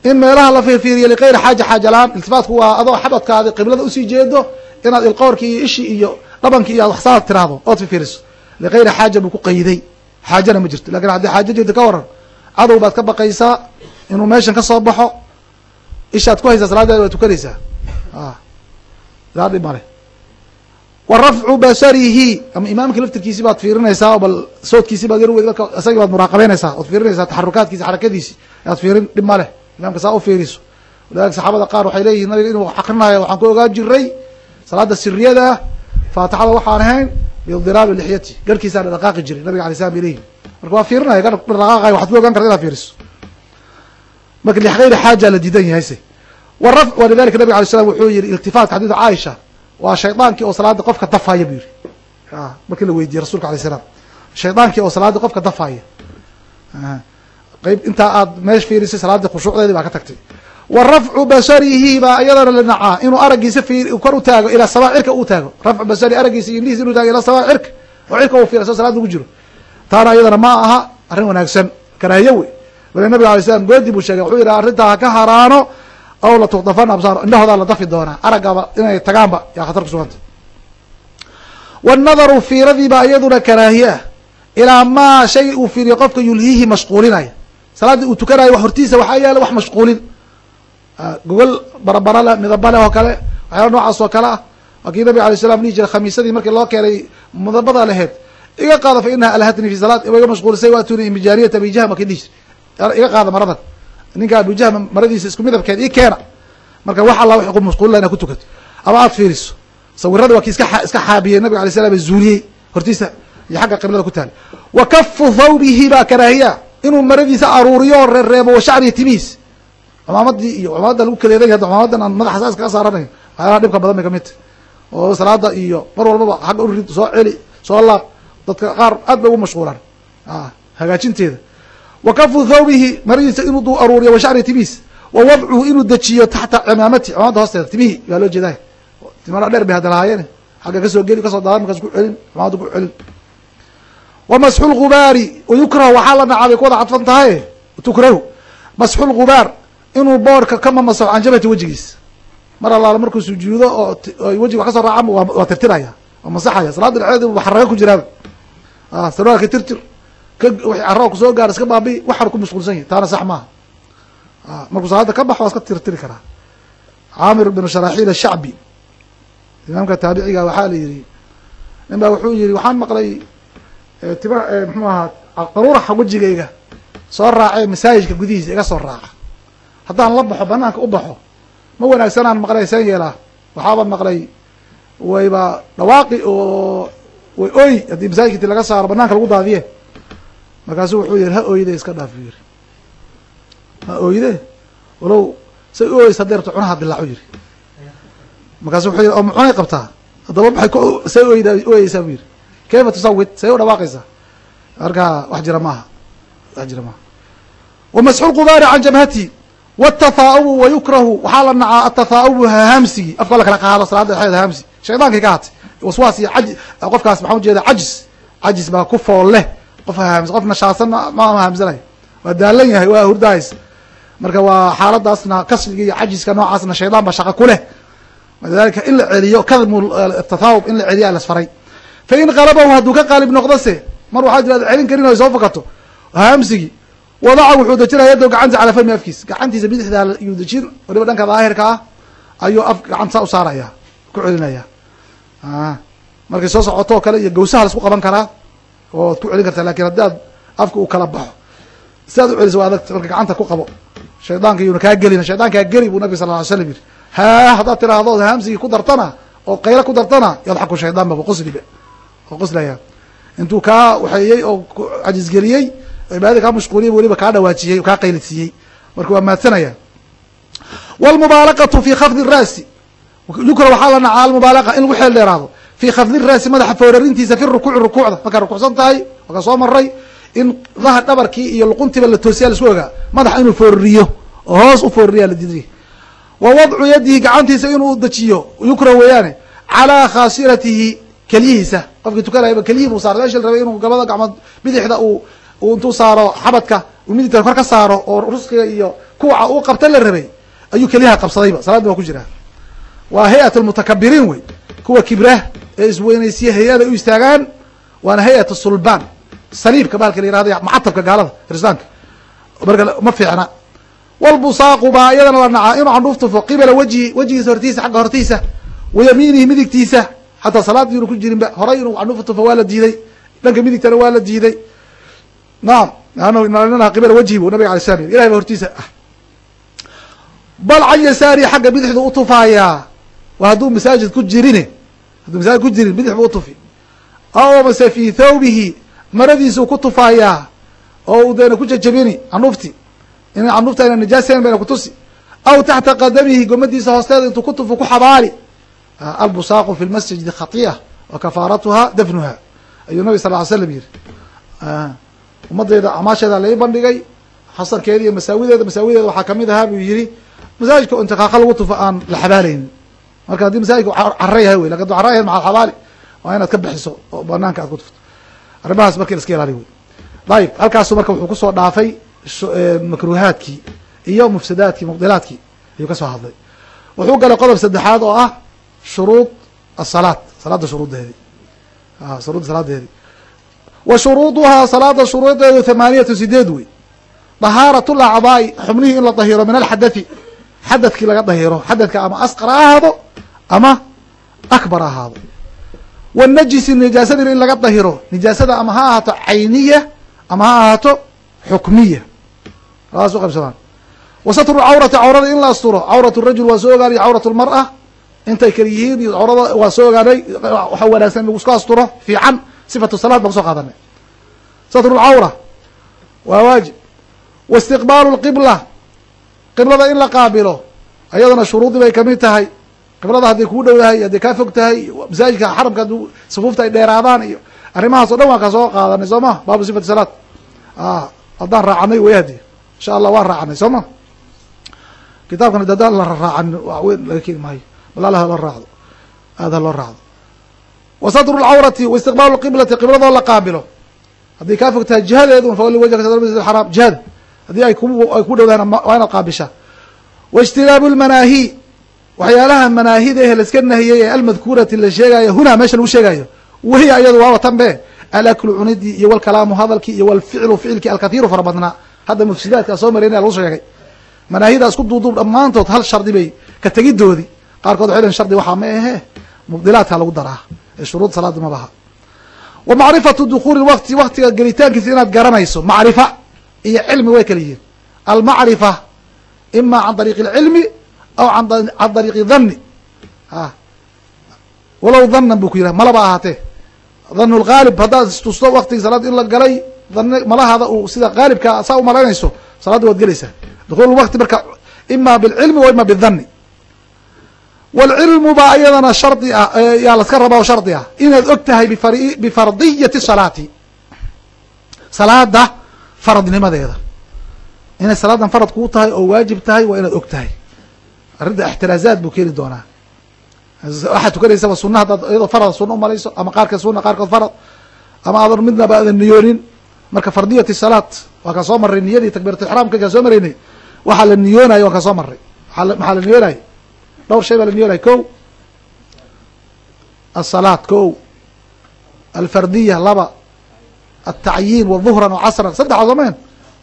in meelaha la fiirfiiriyo likayri xaaja xaaja la'aan iltifaatku waa adoo xabadkaadi qiblada u sii jeedo inaad ilqoorkii iyo ishii iyo dhabankii iyo waxsaad tiraahdo ood fifiiriso likayri xaaja buu ku qayday xaajana ma jirto laakiin haddii xaajo jirto ka waran cadow baad ka baqaysaa inuu meeshan ka soo baxo ishaad ku haysaa salaadeeda waa tukanaysaa saa dhib male wa rafcu basarihi. Ama imaamkii laftirkiisi baad fiirinaysaa o bal soodkiisi baad yar marka isagii baad muraaqabeynaysaa ood fiirinaysaa taxarukaadkiisi xarakadiisi ayaad fiirin dhib ma leh. Imaamka saa u fiiriso. Walidalika saxaabada qaar waxay leeyihiin nabiga inuu akrinayo waxaan ku ogaan jiray salaada siriyada ah faatixada waxaan ahayn bidiraabi lixyati garhkiisaa dhaqaaqi jiray nabiga alay slam ilayhi marka waa fiirinaya gar dhaqaaqay waxaad ku ogaan karta inaad fiiriso. Marka lixgayri xaaja la diidan yahay se. Walidalika nabig alay slam wuxuu yihi iltifaatka xadiidu caaisha waa shaydaankii oo salaada qofka dafaya bu yihi markii la weydiiyey rasulka alay slam shaydaankii oo salaada qofka dafaya qeyb intaa aad meesh fiirisay salaada khushuucdeedii baa ka tagtay. Wa rafcu basarihi baa iyadana la nacaa. Inuu araggiisa kor u taago ilaa samaa cirka taago. Rafcu basari araggiisa indhihiisa inuu taago ilaa cirka oo cirka uu fiira soo salaad lagu jiro. Taana iyadana ma aha arrin wanaagsan. Karaahiyo wey. Bale nabiga alay slam goodi buu sheegay wuxuu yidhi arrintaa ka haraano aw la tukdafana absaar indhahoodaa la dafi doonaa araggaba inay tagaanba yaa khatar ku suganta wannadaru fiiradiibaa iyaduna karaahiye ah ilaa maa shay uu fiiriyo qofka yulhiihi mashquulinaya salaaddii uu tukanayo hortiisa waxaa yaalla wax mashquulin gogol barabara leh midaba leh oo kale waxyaala noocaas oo kale ah waa kii nabiga alay slam dhihi jiray khamiisadii markii loo keenay midabada laheyd iga qaada fa inaha alhatni fi salaat iga mashquulisay waatuni imijaariyata abijahm waa kii jiray iga qaada maradan ninka abujahm maradiisa isku midabkeed ii keena. Marka wax alla wa ku mashquulila ina ku tukato ama aad fiiriso. Sawirada waa kii iska xaabiyey nabiga alay slam zuuliyey hortiisa iyo xagga qiblada ku taala wa kafu thawbihi baa karaahiya inuu maradiisa aruuriyo reereebo wa shacrihi timihiis cumaamadii iyo cumaamadan lagu kaleeday hadda cumaamadan aan madaxa saas kaga saaranayn. Waxyaalaha dhibka badan bay ka mid tahy oo salaada iyo mar walbaba xagga urid soo celi soo laab. Dadka qaar aad bay ugu mashquulaan. Hagaajinteeda wa kafu thawbihi maradiisa inuu aruuriyo wa shacrihi timihiis wa wadcuhu inuu dejiyo taxta cimaamati cimaamada hoosteeda timihii waa loo jeedaay timara dheer bay hadda xagga ka soo geli ka soo daadan markaas ku celin cimaamada ku celin. Wa masxu lgubaari wayukrahu waxaa la nacaa bay ku cadfan tahay? Tukrahu. Masxu lgubaar inuu boorka ka mamasaxo can jabhati wejigiisa mar allaala markuu sujuudo oo wejiga wax ka soo raaca waa tirtiraya waa masaxaya. Salaada dhexdeed bu xaraga ku jiraaba sarwaalka tirtir ka wixii carraa ku soo gaara iska baabi waxan ku mashquulsan yahy taana sax maaha. Markuu salaada ka baxo waa iska tirtiri karaa. Caamir bn sharaxiil ashacbi imaamka taabiciga waxaa la yihi nin baa wuxuu yihi waxaan maqlay tima mxuu ahaa qaruuraxa wejigayga soo raacee masaajidka gudihiisa iga soo raaca. Haddaan la baxo banaanka u baxo ma wanaagsanaan maqlay seen yeelaa. Waxaaba maqlay wayba dhawaaqi oo way oy haddii masaajidka laga saaro banaanka lagu daadiye markaasu wuxuu yihi ha ooyde iska dhaaf u yihi ha ooyde walow say u oysa deerto cunaha dilaacu yihi markaasu wuxuu yihi oo ma cunay qabtaa? Haddaba maxay say oyda oyeysaa bu yihi kayfa tusawid say u dhawaaqaysaa. Marka wax jira maaha. Wax jira maaha. Wamasxu lqubaari can jabhati watafaaubu wayukrahu waxaa la nacaa atafaaubu hahaamsigi. Afka la kala qaado salaada dhexeed hahaamsi shaydaankay ka hatay. Waswaas iyo aji qofkaas maxaa ujeeda cajis. Cajis baa ku fool leh qof qof nashaasan ma hahaamsanay waa daalan yahay waa hurdahays. Marka waa xaaladaasna kasriga iyo cajiska noocaasna shaydaan baa shaqa ku leh. In la celiyo kadmu tafaawub in la celiya lasfaray fa in qalabahu hadduu ka qaalib noqdose mar waxaa jira ad celin karin o soo fakato. Haamsigi wadaca wuxuu dejinaya yado gacanta calaa fami afkiis. Gacantiisa bidixdaa yuu dejin waliba dhanka daahirka ah ayuu af gacanta saa u saaraya ku celinaya markay soo socoto kale iyo gawsaha la qaban karaa ood ku celin kartaa laakiin haddii aad afka uu kala baxo si aad u celiso waa adagta marka gacanta ku qabo. Shaydaanka iyuna kaa gelin shaydaankaa geli buu nabig sal ly slam yiri ha haddaad tiraahdo haamsigii ku dartana oo qaylo ku dartana yadxaku shaydaan ba qusliba oo quslaya. Intuu kaa waxeeyey oo cajisgeliyey cibaadada kaa mashquuliyey weliba kaa dhawaajiyey kaa qaylidsiiyey marka waa maadsanaya. Wlmubaalaqatu fi khafdi ra'si. Yukra waxaa la nacaa almubaalaqa in lagu xeel dheeraado fi khafdi ra'si madaxa foorarintiisa fi rukuuci rukuucda markaa rukuucsan tahay wakaa soo maray in daha dhabarkii iyo luquntiiba la toosiya la isku ogaa madaxa inuu foorariyo oo hoos u foorariya la diiday wa wadcu yadihi gacantiisa inuu dejiyo yukra weeyaane calaa khaasiratihi kelyihiisa qofkii tukanayaba kelyihi buu saara meshi la rabay inuu gabada gacmood bidixda uu uu intuu saaro xabadka uu midigta kor ka saaro oo rusqiga iyo kuwaca uu qabta la rabay ayuu keliyaha qabsadayba salaadda waa ku jiraa waa hay'at lmutakabiriin wey kuwa kibra ee isweynaysiya hay'ada u istaagaan waana hay'at sulbaan. Saliibka baalka la yirahda macatabka gaalada kristaanka marka ma fiicna. Walbusaaqu baa iyadana la nacaa inuu candhuuf tufo qibala wejhi wejigiisa hortiisa xagga hortiisa wayamiinihi midigtiisa. Xataa salaad yunu ku jirinba horay inuu candhuuf tufo waa la diiday dhanka midigtana waa la diiday. Naam an qibala wejhi bu nabiga alay slam yiri ilahay ba hortiisa ah. Bal can yasaari xagga bidixdu utufaayaa waa hadduu masaajid ku jirine hadduu masaajid ku jirin bidix bu utufi aw mase fii thawbihi maradiisuu ku tufaayaa oo u deena ku jajabini canuufti in canuufta ayna najaasayn bayna kutusi aw taxta qadamihi gomadiisa hoosteeda intuu ku tufu ku xabaali. Albusaaqu fi lmasjidi khati'a wa kafaaratuha dafnuha. Ayuu nabig sal ly slam yiri ummadeyda amaasheeda lai bandhigay xasankeeda iyo masaawideeda masaawideeda waxaa ka mid ahaa buu yiri masaajidka intiqaaqa lagu tufo aan la xabaalaynin marka haddii masaajidka cara yahay wey laakiin adu cara yahay maaa xabaali waa inaad ka bixiso oo banaanka aad ku tufto. Arrimahaas marka la iska ilaaliy wey. Dayib halkaasu marka wuxuu ku soo dhaafay makruhaadkii iyo mufsadaadkii muqdilaadkii ayuu ka soo hadlay. Wuxuu galay qodob saddexaad oo ah shuruud asalaad salaada shuruuddeedi shuruudda salaadeedi. Wa shuruuduhaa salaada shuruudeedu thamaaniyatu sideed wey. Dahaarat lacdaai xubnihii in la dahiro min alxadathi xadadkii laga dahiro xadadka ama asqar ha ahaado ama akbar ha ahaado wanajisi nijaasadina in laga dahiro nijaasada ama ha ahaato cayniya ama ha ahaato xukmiya. Labadaas u qaybsamaan wa satru cawrati cawrada in la asturo cawrat rajul waa soo ogaanay cawrat lmar'a. Intay kala yihiin iyo cawrada waa soo ogaanay waxa wanaagsan in lagu isku asturo fiican sifatu salaad baan kuso qaadanay. Satru lcawra waa waajib. Wa lqibla qiblada in la qaabilo. Ayadana shuruudii bay ka mid tahay. Qiblada hadday kuu dhowdahay hadday kaa fog tahay masaajidka xaramka hadduu sufuufta ay dheeraadaan iyo arrimahaas o dhan waan ka soo qaadanay soo ma? Baabu sifati salaad. Haddaan raacanay wey hadi insha allah waan raacanay soo ma? Kitaabkan hadaan la raacan weyn laga keeni maayo. Bal ha raacdo. Aad ha loo raacdo. Wa lcawrati wa istiqbaalu qibladoo la qaabilo. Hadday kaa fog tahay jihadeedu fawali wajhaka xaraam jihada haddii ay ku dhowdahan waa inaad qaabishaa. Waijtinaabu lmanaahi waxyaalaha manaahida ehe laiska nahiyey ee almadkuurati la sheegaayo hunaa meesha lagu sheegayo wahiya iyadu waaba tan alaklu cunidii iyo walkalaamu hadalkii iyo walficlu ficilkii alkathiiru fara badnaa. Hadda mufsidaadka soo marayna lagu sheegay. Manaahida isku duuduub dhammaantood hal shardi bay ka tegidoodii qaarkood waxay lehin shardi waxaa ma ahe mubdilaadka lagu daraa. Ee shuruud salaada ma baha. Wa macrifatu dukuuli waqti waktiga gelitaankiisa inaad garanayso. Macrifa iyo cilmi way kala yihiin. Almacrifa ima can dariiqi اlcilmi aw can dariiqi dhanni. A walow dhanan buu ku yidhaha malaba ahaatee. Dhan lgaalib haddaad istusto waktigii salaad in la galay dhan malahaada uu sida gaalibka saa u malaynayso salaadda waad gelaysaa. Dukuul waqti marka ima bilcilmi wa ima bidhanni. Wاlcilmu baa iyadana shardi ah yaa laska rabaa oo shardi ah. Inaad og tahay bifardiyati salaati. Salaada faradnimadeeda inay salaadan farad kuu tahay oo waajib tahay waa inaad og tahay arrinta ixtiraazaad buu keeni doonaa. Waxaad tukanaysaba suna haddaad iyadoo farad suna umalayso ama qaarkeed suna qaarkood farad. Ama aadan midnaba aadan niyoonin. Marka fardiyati salaat waa kaan soo marray niyadii takbiiratixraamka kaan soo maraynay waxaa la niyoonayo waan kaan soo marray. Aa maxaa la niyoonaya dhowr shay baa la niyoonaya ko asalaat ko alfardiya laba altacyiin wa duhran wa casran saddexdaa soomeen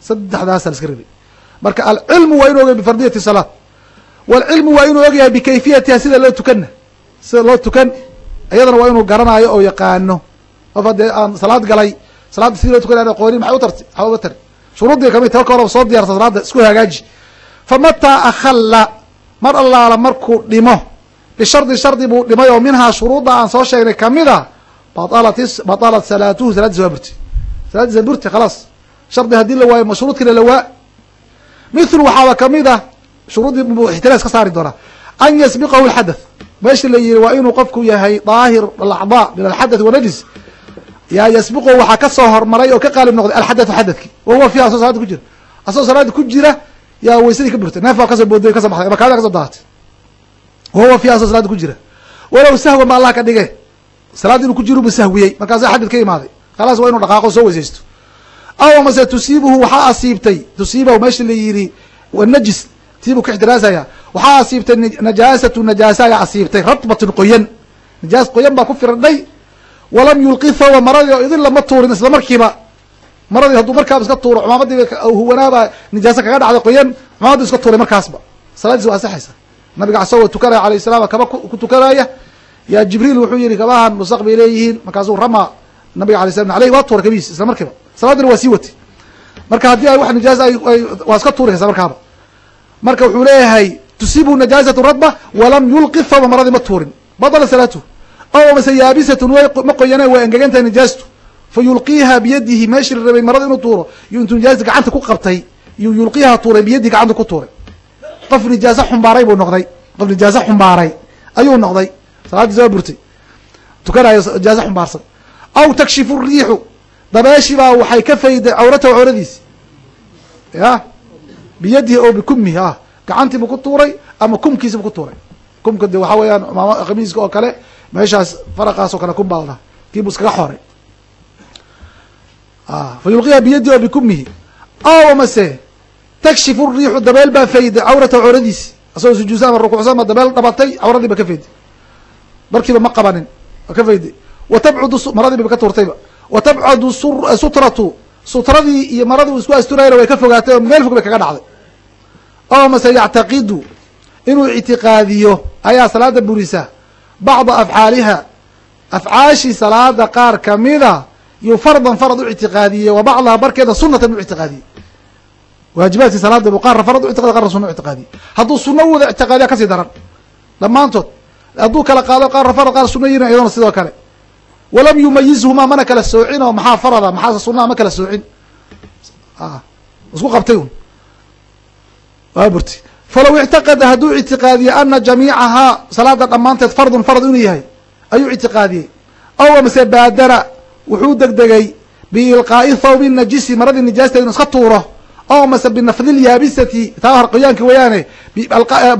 saddexdaasa la iska rabay marka alcilmu waa inu ogyahay bifardiyati salaat waalcilmu waa inuu ogyahay bikayfiyatiha sida loo tukanna sida loo tukan iyadana waa inuu garanaayo oo yaqaano qof haddee aan salaad galay salaadda sidii loo tukanay aqoonin maxay u tarti maxaa uga tari shuruuddii ka mid ta marka horaba soo diyarta salaadda isku hagaaji famataa akhalla mar allaala markuu dhimo bishardi shardi buu dhimay oo minhaa shuruudda aan soo sheegnay ka mid a baalat batalat salaatuhu salaaddiis waa burti salaaddiis waa burti khalaas shardi haddii la waayo mashruudkiina lawaa. Mithlu waxaaba ka mid ah shuruuddii buu ixtiraas ka saari doonaa an yasbiqahu alxadath meesha la yihi waa inuu qofku yahay daahir alacdaa min alxadath wanajis yaa yasbiqahu waxaa ka soo hormaray oo ka qaalib noqday alxadathu xadadki wa huwa fiiha asoo salaada ku jira. Asoo salaada ku jira yaa weysadii ka burtay. Neef ka soo booday ka soo baxday ama kaada ka soo daahatay wa huwa asoo salaada ku jira. Walow sahwan ba allah ka dhige salaad inuu ku jiro bu sahwiyey. Markaasa xadad ka imaaday khalaas waa inu dhaqaaqo soo weysaysto aw mase tusiibuhu waxaa asiibtay tusiibahu meesha la yihi najis tiibuu ka ixtiraasaya waxaa asiibtay najaasatu najaasa ayaa asiibtay ratbatun qoyan najaas qoyan baa ku firdhay walam yulqi thawba maradii oo idin lama tuurin isla markiiba maradii hadduu markaaba iska tuuro cumaamadii huwanaaba nijaasa kaga dhacday qoyan cumaamadii iska tuuray markaasba salaadiis waa asaxaysa nabiga asagoo tukanaya alayh salam kaba ku tukanaya yaa jibriil wuxuu yihi kabahan nusaq bay leeyihiin markaasuu rama nabiga alay slam aleyh waa tuuray kabihiis isla markiiba. Salaadina waa sii watay marka haddii ay wax nijaasa ay waa iska tuuraysa markaaba. Marka wuxuu leeyahay tusiibu najaasatu radba walam yulqi thawba maradii ma tuurin. Badala salaatuhu aw mase yaabisatun ma qoyane way engegantahay nijaastu fa biyadihi meeshii rabay marada inuu tuuro iyo intuu nijaasta gacanta ku qabtay iyo yulqiiha tuuray biyadihi gacanta ku tuuray. Qof nijaase xumbaaray buu noqday. Qof nijaase xumbaaray ayuu noqday. Salaaddiis waa burtay. Tukanayo nijaase xumbaarsan aw takshifu riixu. Dabeeshii baa waxay ka fayday cawratahu cawradiisi ya? Biyadihi oo bikumihi ah gacantiibuu ku tuuray ama kumkiisibu ku tuuray? Kumka de waxaa weeyaan maam khamiiska oo kale meeshaas faraqaas oo kale kum baa la dhaha kiibuu iskaga xoray fa yulqiha biyadihi oo bikumihi aw mase takshifu riixu dabeel baa fayday cawratahu cawradiisi asagoo sujuudsan ama rukuucsan dabeel dhabatay cawradii ba ka fayday. Barkiiba ma qabanin waa ka fayday wa tabcudu maradiiba ba ka tuurtayba. Wa tabcadu sutratu sutradii iyo maradii isku asturayna way ka fogaatay oo meel fog bay kaga dhacday. Oo mase yactaqidu inuu ictiqaadiyo ayaa salaada burisa. Bacda afcaaliha afcaashii salaada qaar kamida yuu fardan farad u ictiqaadiyey wa bacdaha barkeeda sunatan u ictiqaadiyey. Waajibaadkii salaada buu qaarna farad u ictiqadiy qarna suna u ictiqaadiyey. Hadduu sunno u wada ictiqaadiya ka sii daran. Dhammaantood hadduu kala qaado qaarna farad qaar sunno yihiin iyadona sidoo kale walam yumayizhumaa mana kala soocin oo maxaa farada maxaase sunaa ma kala soocin. Isku qabtay un waa burti. Falow ictaqada hadduu ictiqaadiyey ana jamiicahaa salaada dhammaanteed fardun farad inuu yahay ayuu ictiqaadiyey. Aw mase baadara wuxuu degdegay biilqaa'i thawbi najisi maradii nijaasta inu iska tuuro. Aw mase binafdi lyaabisati taa hor qoyaanka weeyaane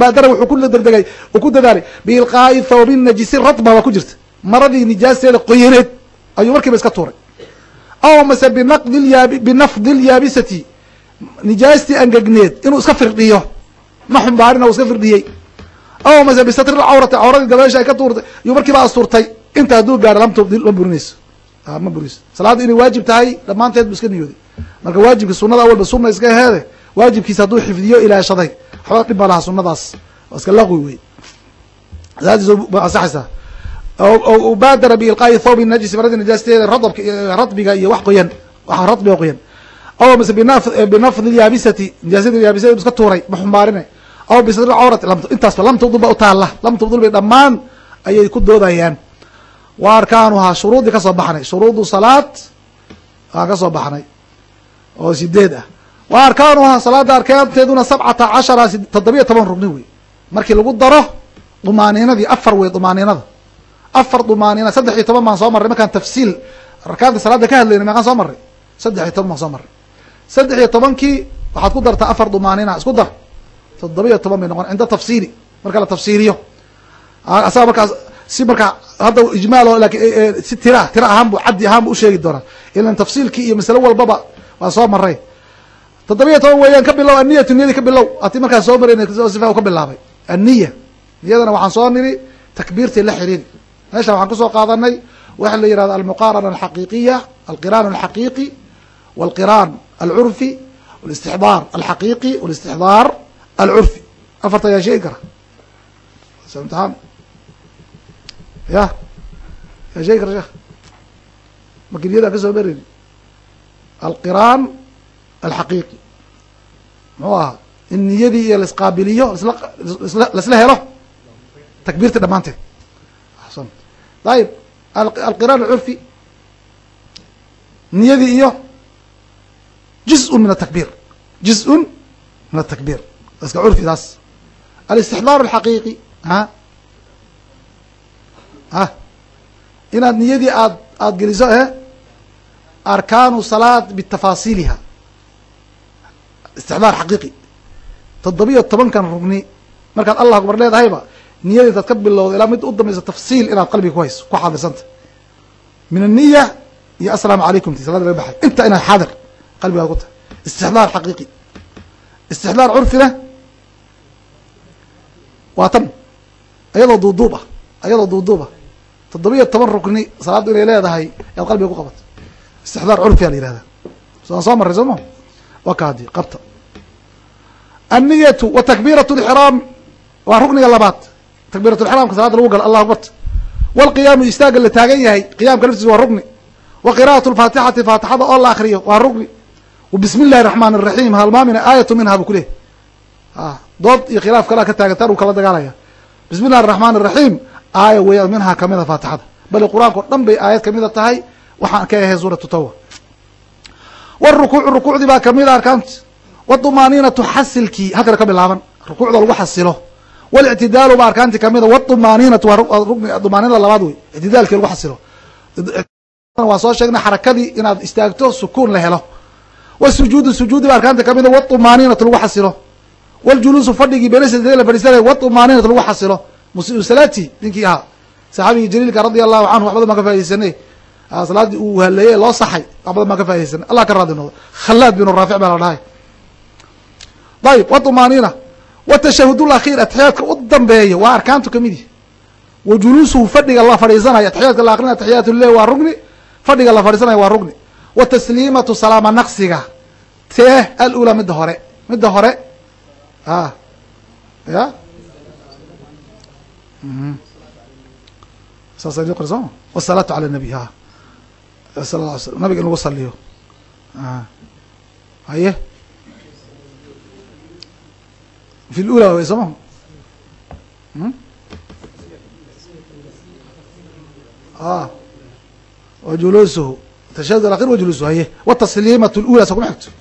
baadara wuxuu ku degdegay ku dadaalay biilqaa'i thawbi najisi radba waa ku jirta maradii nijaasteeda qoyaneed ayuu markiiba iska tuuray. Aw mase binaqdi binafdi lyaabisati nijaastii angegneed inuu iska firdhiyo. Ma xumbaarin o iska firdhiyey. Aw mase bisatri cawrati cawradii dabeesha ay ka tuurtay iyo markiiba asturtay inta hadduu gaaro lam tubdil ma burinayso ma buriso salaadda inay waajib tahay dhammaanteed bu iska niyooday. Marka waajibki sunada awalba sunna iska heede waajibkiisa hadduu xifdiyo ilaashaday. Waxba dhib ma laha sunadaas waa iska laqwi wey ma ansaxaysaa baadara biilqaa'i thawbi najisi maradi najaasteeda radbiga iyo wax qoyan waxa radbiga qoyan aw mise binafdi lyaabisati najaasadi yaabisada iska tuuray ma xumbaarine aw bisatri intaasba lam tubdil ba utaalla lam tubdil bay dhammaan ayay ku doodayaan wa arkaanuhaa shuruudii ka soo baxnay shuruudu salaad aan ka soo baxnay oo sideed ah wa arkaanuhaa salaada arkaanteeduna sabcata cashara toddobiya toban rugni wey markii lagu daro dumaaniinadii afar wey dumaaniinada afar dumaaniina saddex iyo toban baan soo marray. Markaan tafsiil arkaanta salaada ka hadlayna meeqaan soo marray? Saddex iyo toban baan soo marray. Saddex iyo tobankii waxaad ku dartaa afar dumaaniina isku dar. Toddobiya toban bay noqon cinda tafsiili. Marka la tafsiiliyo. Asaga markaas si markaa hadda ijmaal oo laakiin si tira tira ahaan bu caddi ahaan bu usheegi doonaa. Ilan tafsiilkii iyo masalo walbaba waa soo maray toddobiya toban weeyaan ka bilow aniyatu niyadii ka bilow. Ati markaan soo marayna sifa u ka bilaabay. Anniya. Niyadana waxaan soo niri takbiirtii la xiriiri meeshan waxaan ku soo qaadanay waxa la yihahdo almuqaarana alxaqiiqiya alqiraan alxaqiiqi walqiraan alcurfi walistixdaar alxaqiiqi walistixdaar alcurfi afarta ayaa sheegi kara. Imtixaan? Ya? Yaa sheegi kara sheekh? Marki niyadaan ka soo marayni alqiraan alxaqiiqi. Muxuu ahaa? In niyadii iyo laisqaabiliyo lasla helo takbiirta dhammaanteed axsan ayib alqiraan alcurfi niyadii iyo juz-un min atakbiir juz-un min atakbiir iska curfi taas alistixdaar alxaqiiqi a ah inaad niyadii aad aada geliso e arkaanu salaad bitafaasiiliha istixdaar xaqiiqi toddobiya tobankan rugni markaad allah akbar leedahayba niyadii intaad ka bilowda ilaa mid u dambaysa tafsiil inaad qalbiga ku hayso ku xaadirsanta min aniya iyo assalaamu calaykum ti salada laga baxay. Inta inaad xaadir qalbigaad ku tahay. Istixdaar xaqiiqi. Istixdaar curfina waa tan. Ayadoo duuduub ah ayadoo duuduub ah. Toddobiya toban rukni salaaddu inay leedahay ayaad qalbiga ku qabato. Istixdaar curfiyaa la yihahdaa soaan soo marray soo ma waa qabta. Anniyatu wa takbiirat lixraam waa rukniga labaad takbiirat lixraamka salaada lagu galo allahu akbarta walqiyaamu istaagga la taagan yahay qiyaamka laftiisa waa rukni. Wa qira'at lfaatixati faatixada oo la akriyo waa rukni. Wa bismi illahi raxmaan iraxiim halmaamina aayatu minha buu kuleh dood iyo khilaaf kalaa ka taagantaan uu kala dagaalaya. Bismi illahi araxmaan iraxiim aaya weeyaan minhaa kamida faatixada. Bali qur'aanka o dhan bay aayad kamida tahay waxaan ka ahay suuratu tawba. Wrukuucu rukuucdii baa ka mid a arkaanta wdumaaniinatu xasilkii halkana ka bilaaban. Rukuucda lagu xasilo wاlictidaalu baa arkaanti kamida wdumaaniinatu waa rukni dumaaniinada labaad wey ictidaalkii lagu xasilo waa soo sheegnay xarakadii inaad istaagto sukuun la helo wsujuudu sujuudi baa arkaanta kamida wdumaaniinatu lagu xasilo wاljuluusu fadhigii benisada la fadhiisanay wdumaaniinatu lagu xasilo musiu salaati ninkii ahaa saxaabigii jaliilka radia allahu canhu wax badan baan ka faaidaysane salaadii uu haleeyey loo saxay wax badan baan ka faaidaysana allah ka raadi noqdo khalaad binu raafic baa la dhahay ayib wdumaaniina watashahud lakhir atixiyaadka u dambeeya waa arkaantu ka mid yihi wa juluusuhu fadhiga la fadhiisanayo atixiyaadka la akrinay atixiyaat llah waa rugni fadhiga la fadhiisanayo waa rugni. Wa tasliimatu salaama naqsiga tee alula midda hore midda hore a ya? Saasa qor sooma wsalaatu cala nabiy ha sal nabiga in lagu saliyo haye fi lula way sooma a wa juluusuhu tashahud alakhir wa julusuhu haye watasliimatu lula sa kuma xigto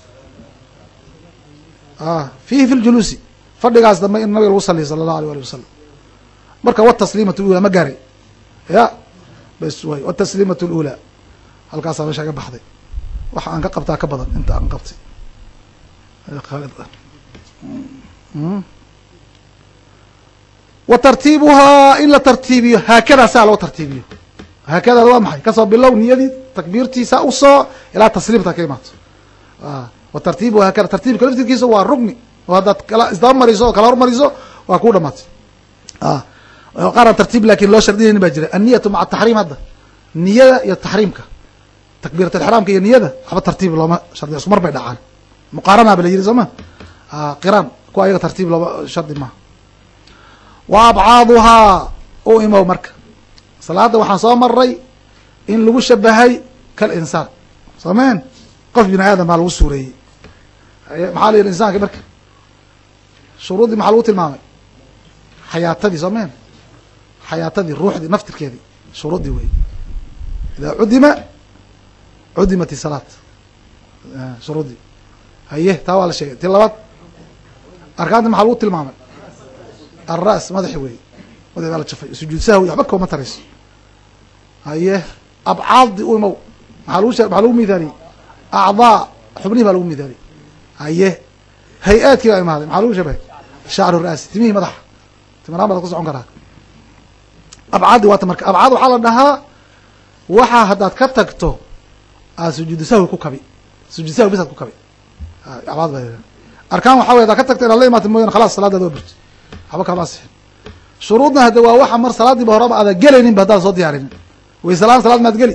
a fihi fi ljuluusi fadhigaas dambe in nabiga lagu saliyo sala allahu alيh ali wasalam marka watasliimatu lula ma gaaray ya bas way watasliimat lula halkaasaa meesha ga baxday waxa aan ka qabtaa ka badan inta aan wa tartiibuhaa in la tartiibiyo haakada saa loo tartiibiyo. Haakada waa maxay? Kasoo bilow niyadii takbiirtiisa u soo ilaa tasliimta ka imaato. Wa tartiibuha haakada tartiibka laftirkiisa waa rugni oo haddaad kala isdaba mariso oo kala hormariso waa kuu dhamaatay. Qaaraan tartiib laakin loo shardinaynin baa jira. Anniyatu maca taxriim hadda. Niyada iyo taxriimka takbiirat iyo niyada waxba tartiib looma shardiyo. Isku mar bay dhacaan. Muqaarana ba la yiri soo ma? Qiraan kuwa ayaga tartiib looma shardi maha wa abcaaduhaa u imow marka. Salaada waxaan soo maray in lagu shabahay kal insaan. Qof bini aadam baa lagu suureeyey. Maxaa la yihi insaanka marka? Shuruuddii maxaa lagu tilmaamay? Xayaatadii soomeen xayaatadii ruuxdii naftirkeedii. Shuruuddii wey idaa cudima cudimat isalaat shuruuddii haye taa waa la sheegay. Ti labaad arkaanti maxaa lagu tilmaamay alra's madaxi wey madaxi baa la jafay sujuud sahwi waxba kooma tarayso haye abcaadi u imow maaa lagu maxaa lagu mithaaliyey acdaa xubnihi baa lagu mithaaliyey haye hay'aadkii baa imaaday maxaa lagu shabahay shacru ra'si timihii madaxa timaraan baad ku socon karaa abcaaddi waata marka abcaad waxaa la dhahaa waxaa haddaad ka tagto aad sujuudu sahwi ku kabi sujuud bisaad ku kabi abcaad ba arkaan waxa wey ka tagto inaad la imaata mooyane khalaas salaadaad waa burti waxba kama asixin shuruudna hadde waa waxa mar salaadiiba horaba aada gelayninba haddaan soo diyaarinin. Waysalaan salaad maad geli.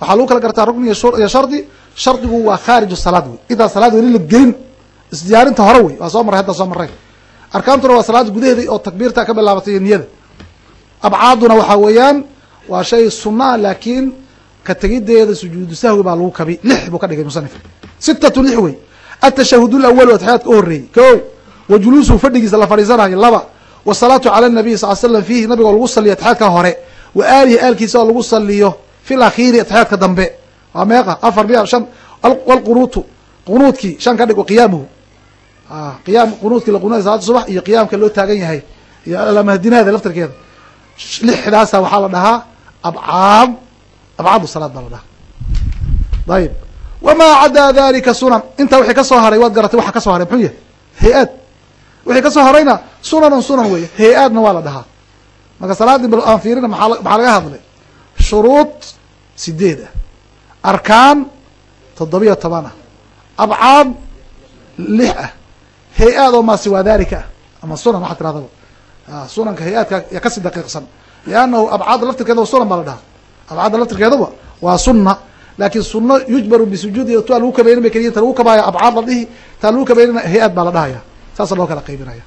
Waxaa lagu kala gartaa rukni iyo shardi. Shardigu waa khaarij salaad wey. Intaa salaad weli la gelin isdiyaarinta hore wey. Waa soo marray hadda soo marray arkaantuna waa salaada gudaheeda oo takbiirta ka bilaabatay iyo niyada. Abcaaduna waxaa weeyaan waa shay sunaa laakiin ka tegideeda sujuudu sahwi baa lagu kabi. Lix buu ka dhigay musanif sitatu lix wey atashahud lawalu atixyaadka u horreeyey ko wa juluusuhu fadhigiisa la fadhiisanayo laba wasalaatu cala nabiy sal slam fiihi nabiga oo lagu saliyo atixyaadka hore wa aalihi aalkiisa oo lagu saliyo fi lakhiiri atixyaadka dambe waa meeqa afar miya shan wlqunuutu qunuudkii shan ka dhig qiyaamuhu qiyaam qunuudkii laqunuuda salaada subax iyo qiyaamka loo taagan yahay iyo alamahdinaada laftarkeeda lixdaasa waxaa la dhahaa abcaad abcaadu salaad baa la dhahaa ayib wamaa cadaa dalika sunan intaa wixii ka soo haray waad garatay waxa ka soo haray muxuu yahay hay'aad wixii ka soo harayna sunanun sunan wey hay'aadna waa la dhahaa marka salaaddii bal aan fiirina maxaa laga hadlay shuruud sideed ah arkaan toddobiya toban ah abcaad lix ah hay'aad oo maa siwaa dalika ah ama sunan waxaa tiradaba sunanka hay'aadka ya ka sii daqiiqsan liannahu abcaadda laftirkeedaba sunan baa la dhahaa abcaadda laftirkeedaba waa sunna laakiin suno yujbaru bisujuudi taa lagu kabaynin bay keliyin ta lagu kabaaya abcaad la dhihi taa lagu kabaynina hay'aad baa la dhahaya. Saasa loo kala qaybinaya.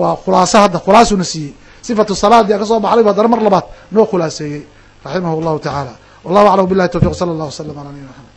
Waa khulaaso hadda khulaasuna siiyey. Sifatu salaadi ka soo baxday ba haddana mar labaad noo khulaaseeyey raximah llahu tacaala wallahu aclam billahi tawfiq sala allah wasalam ala nabina maxamed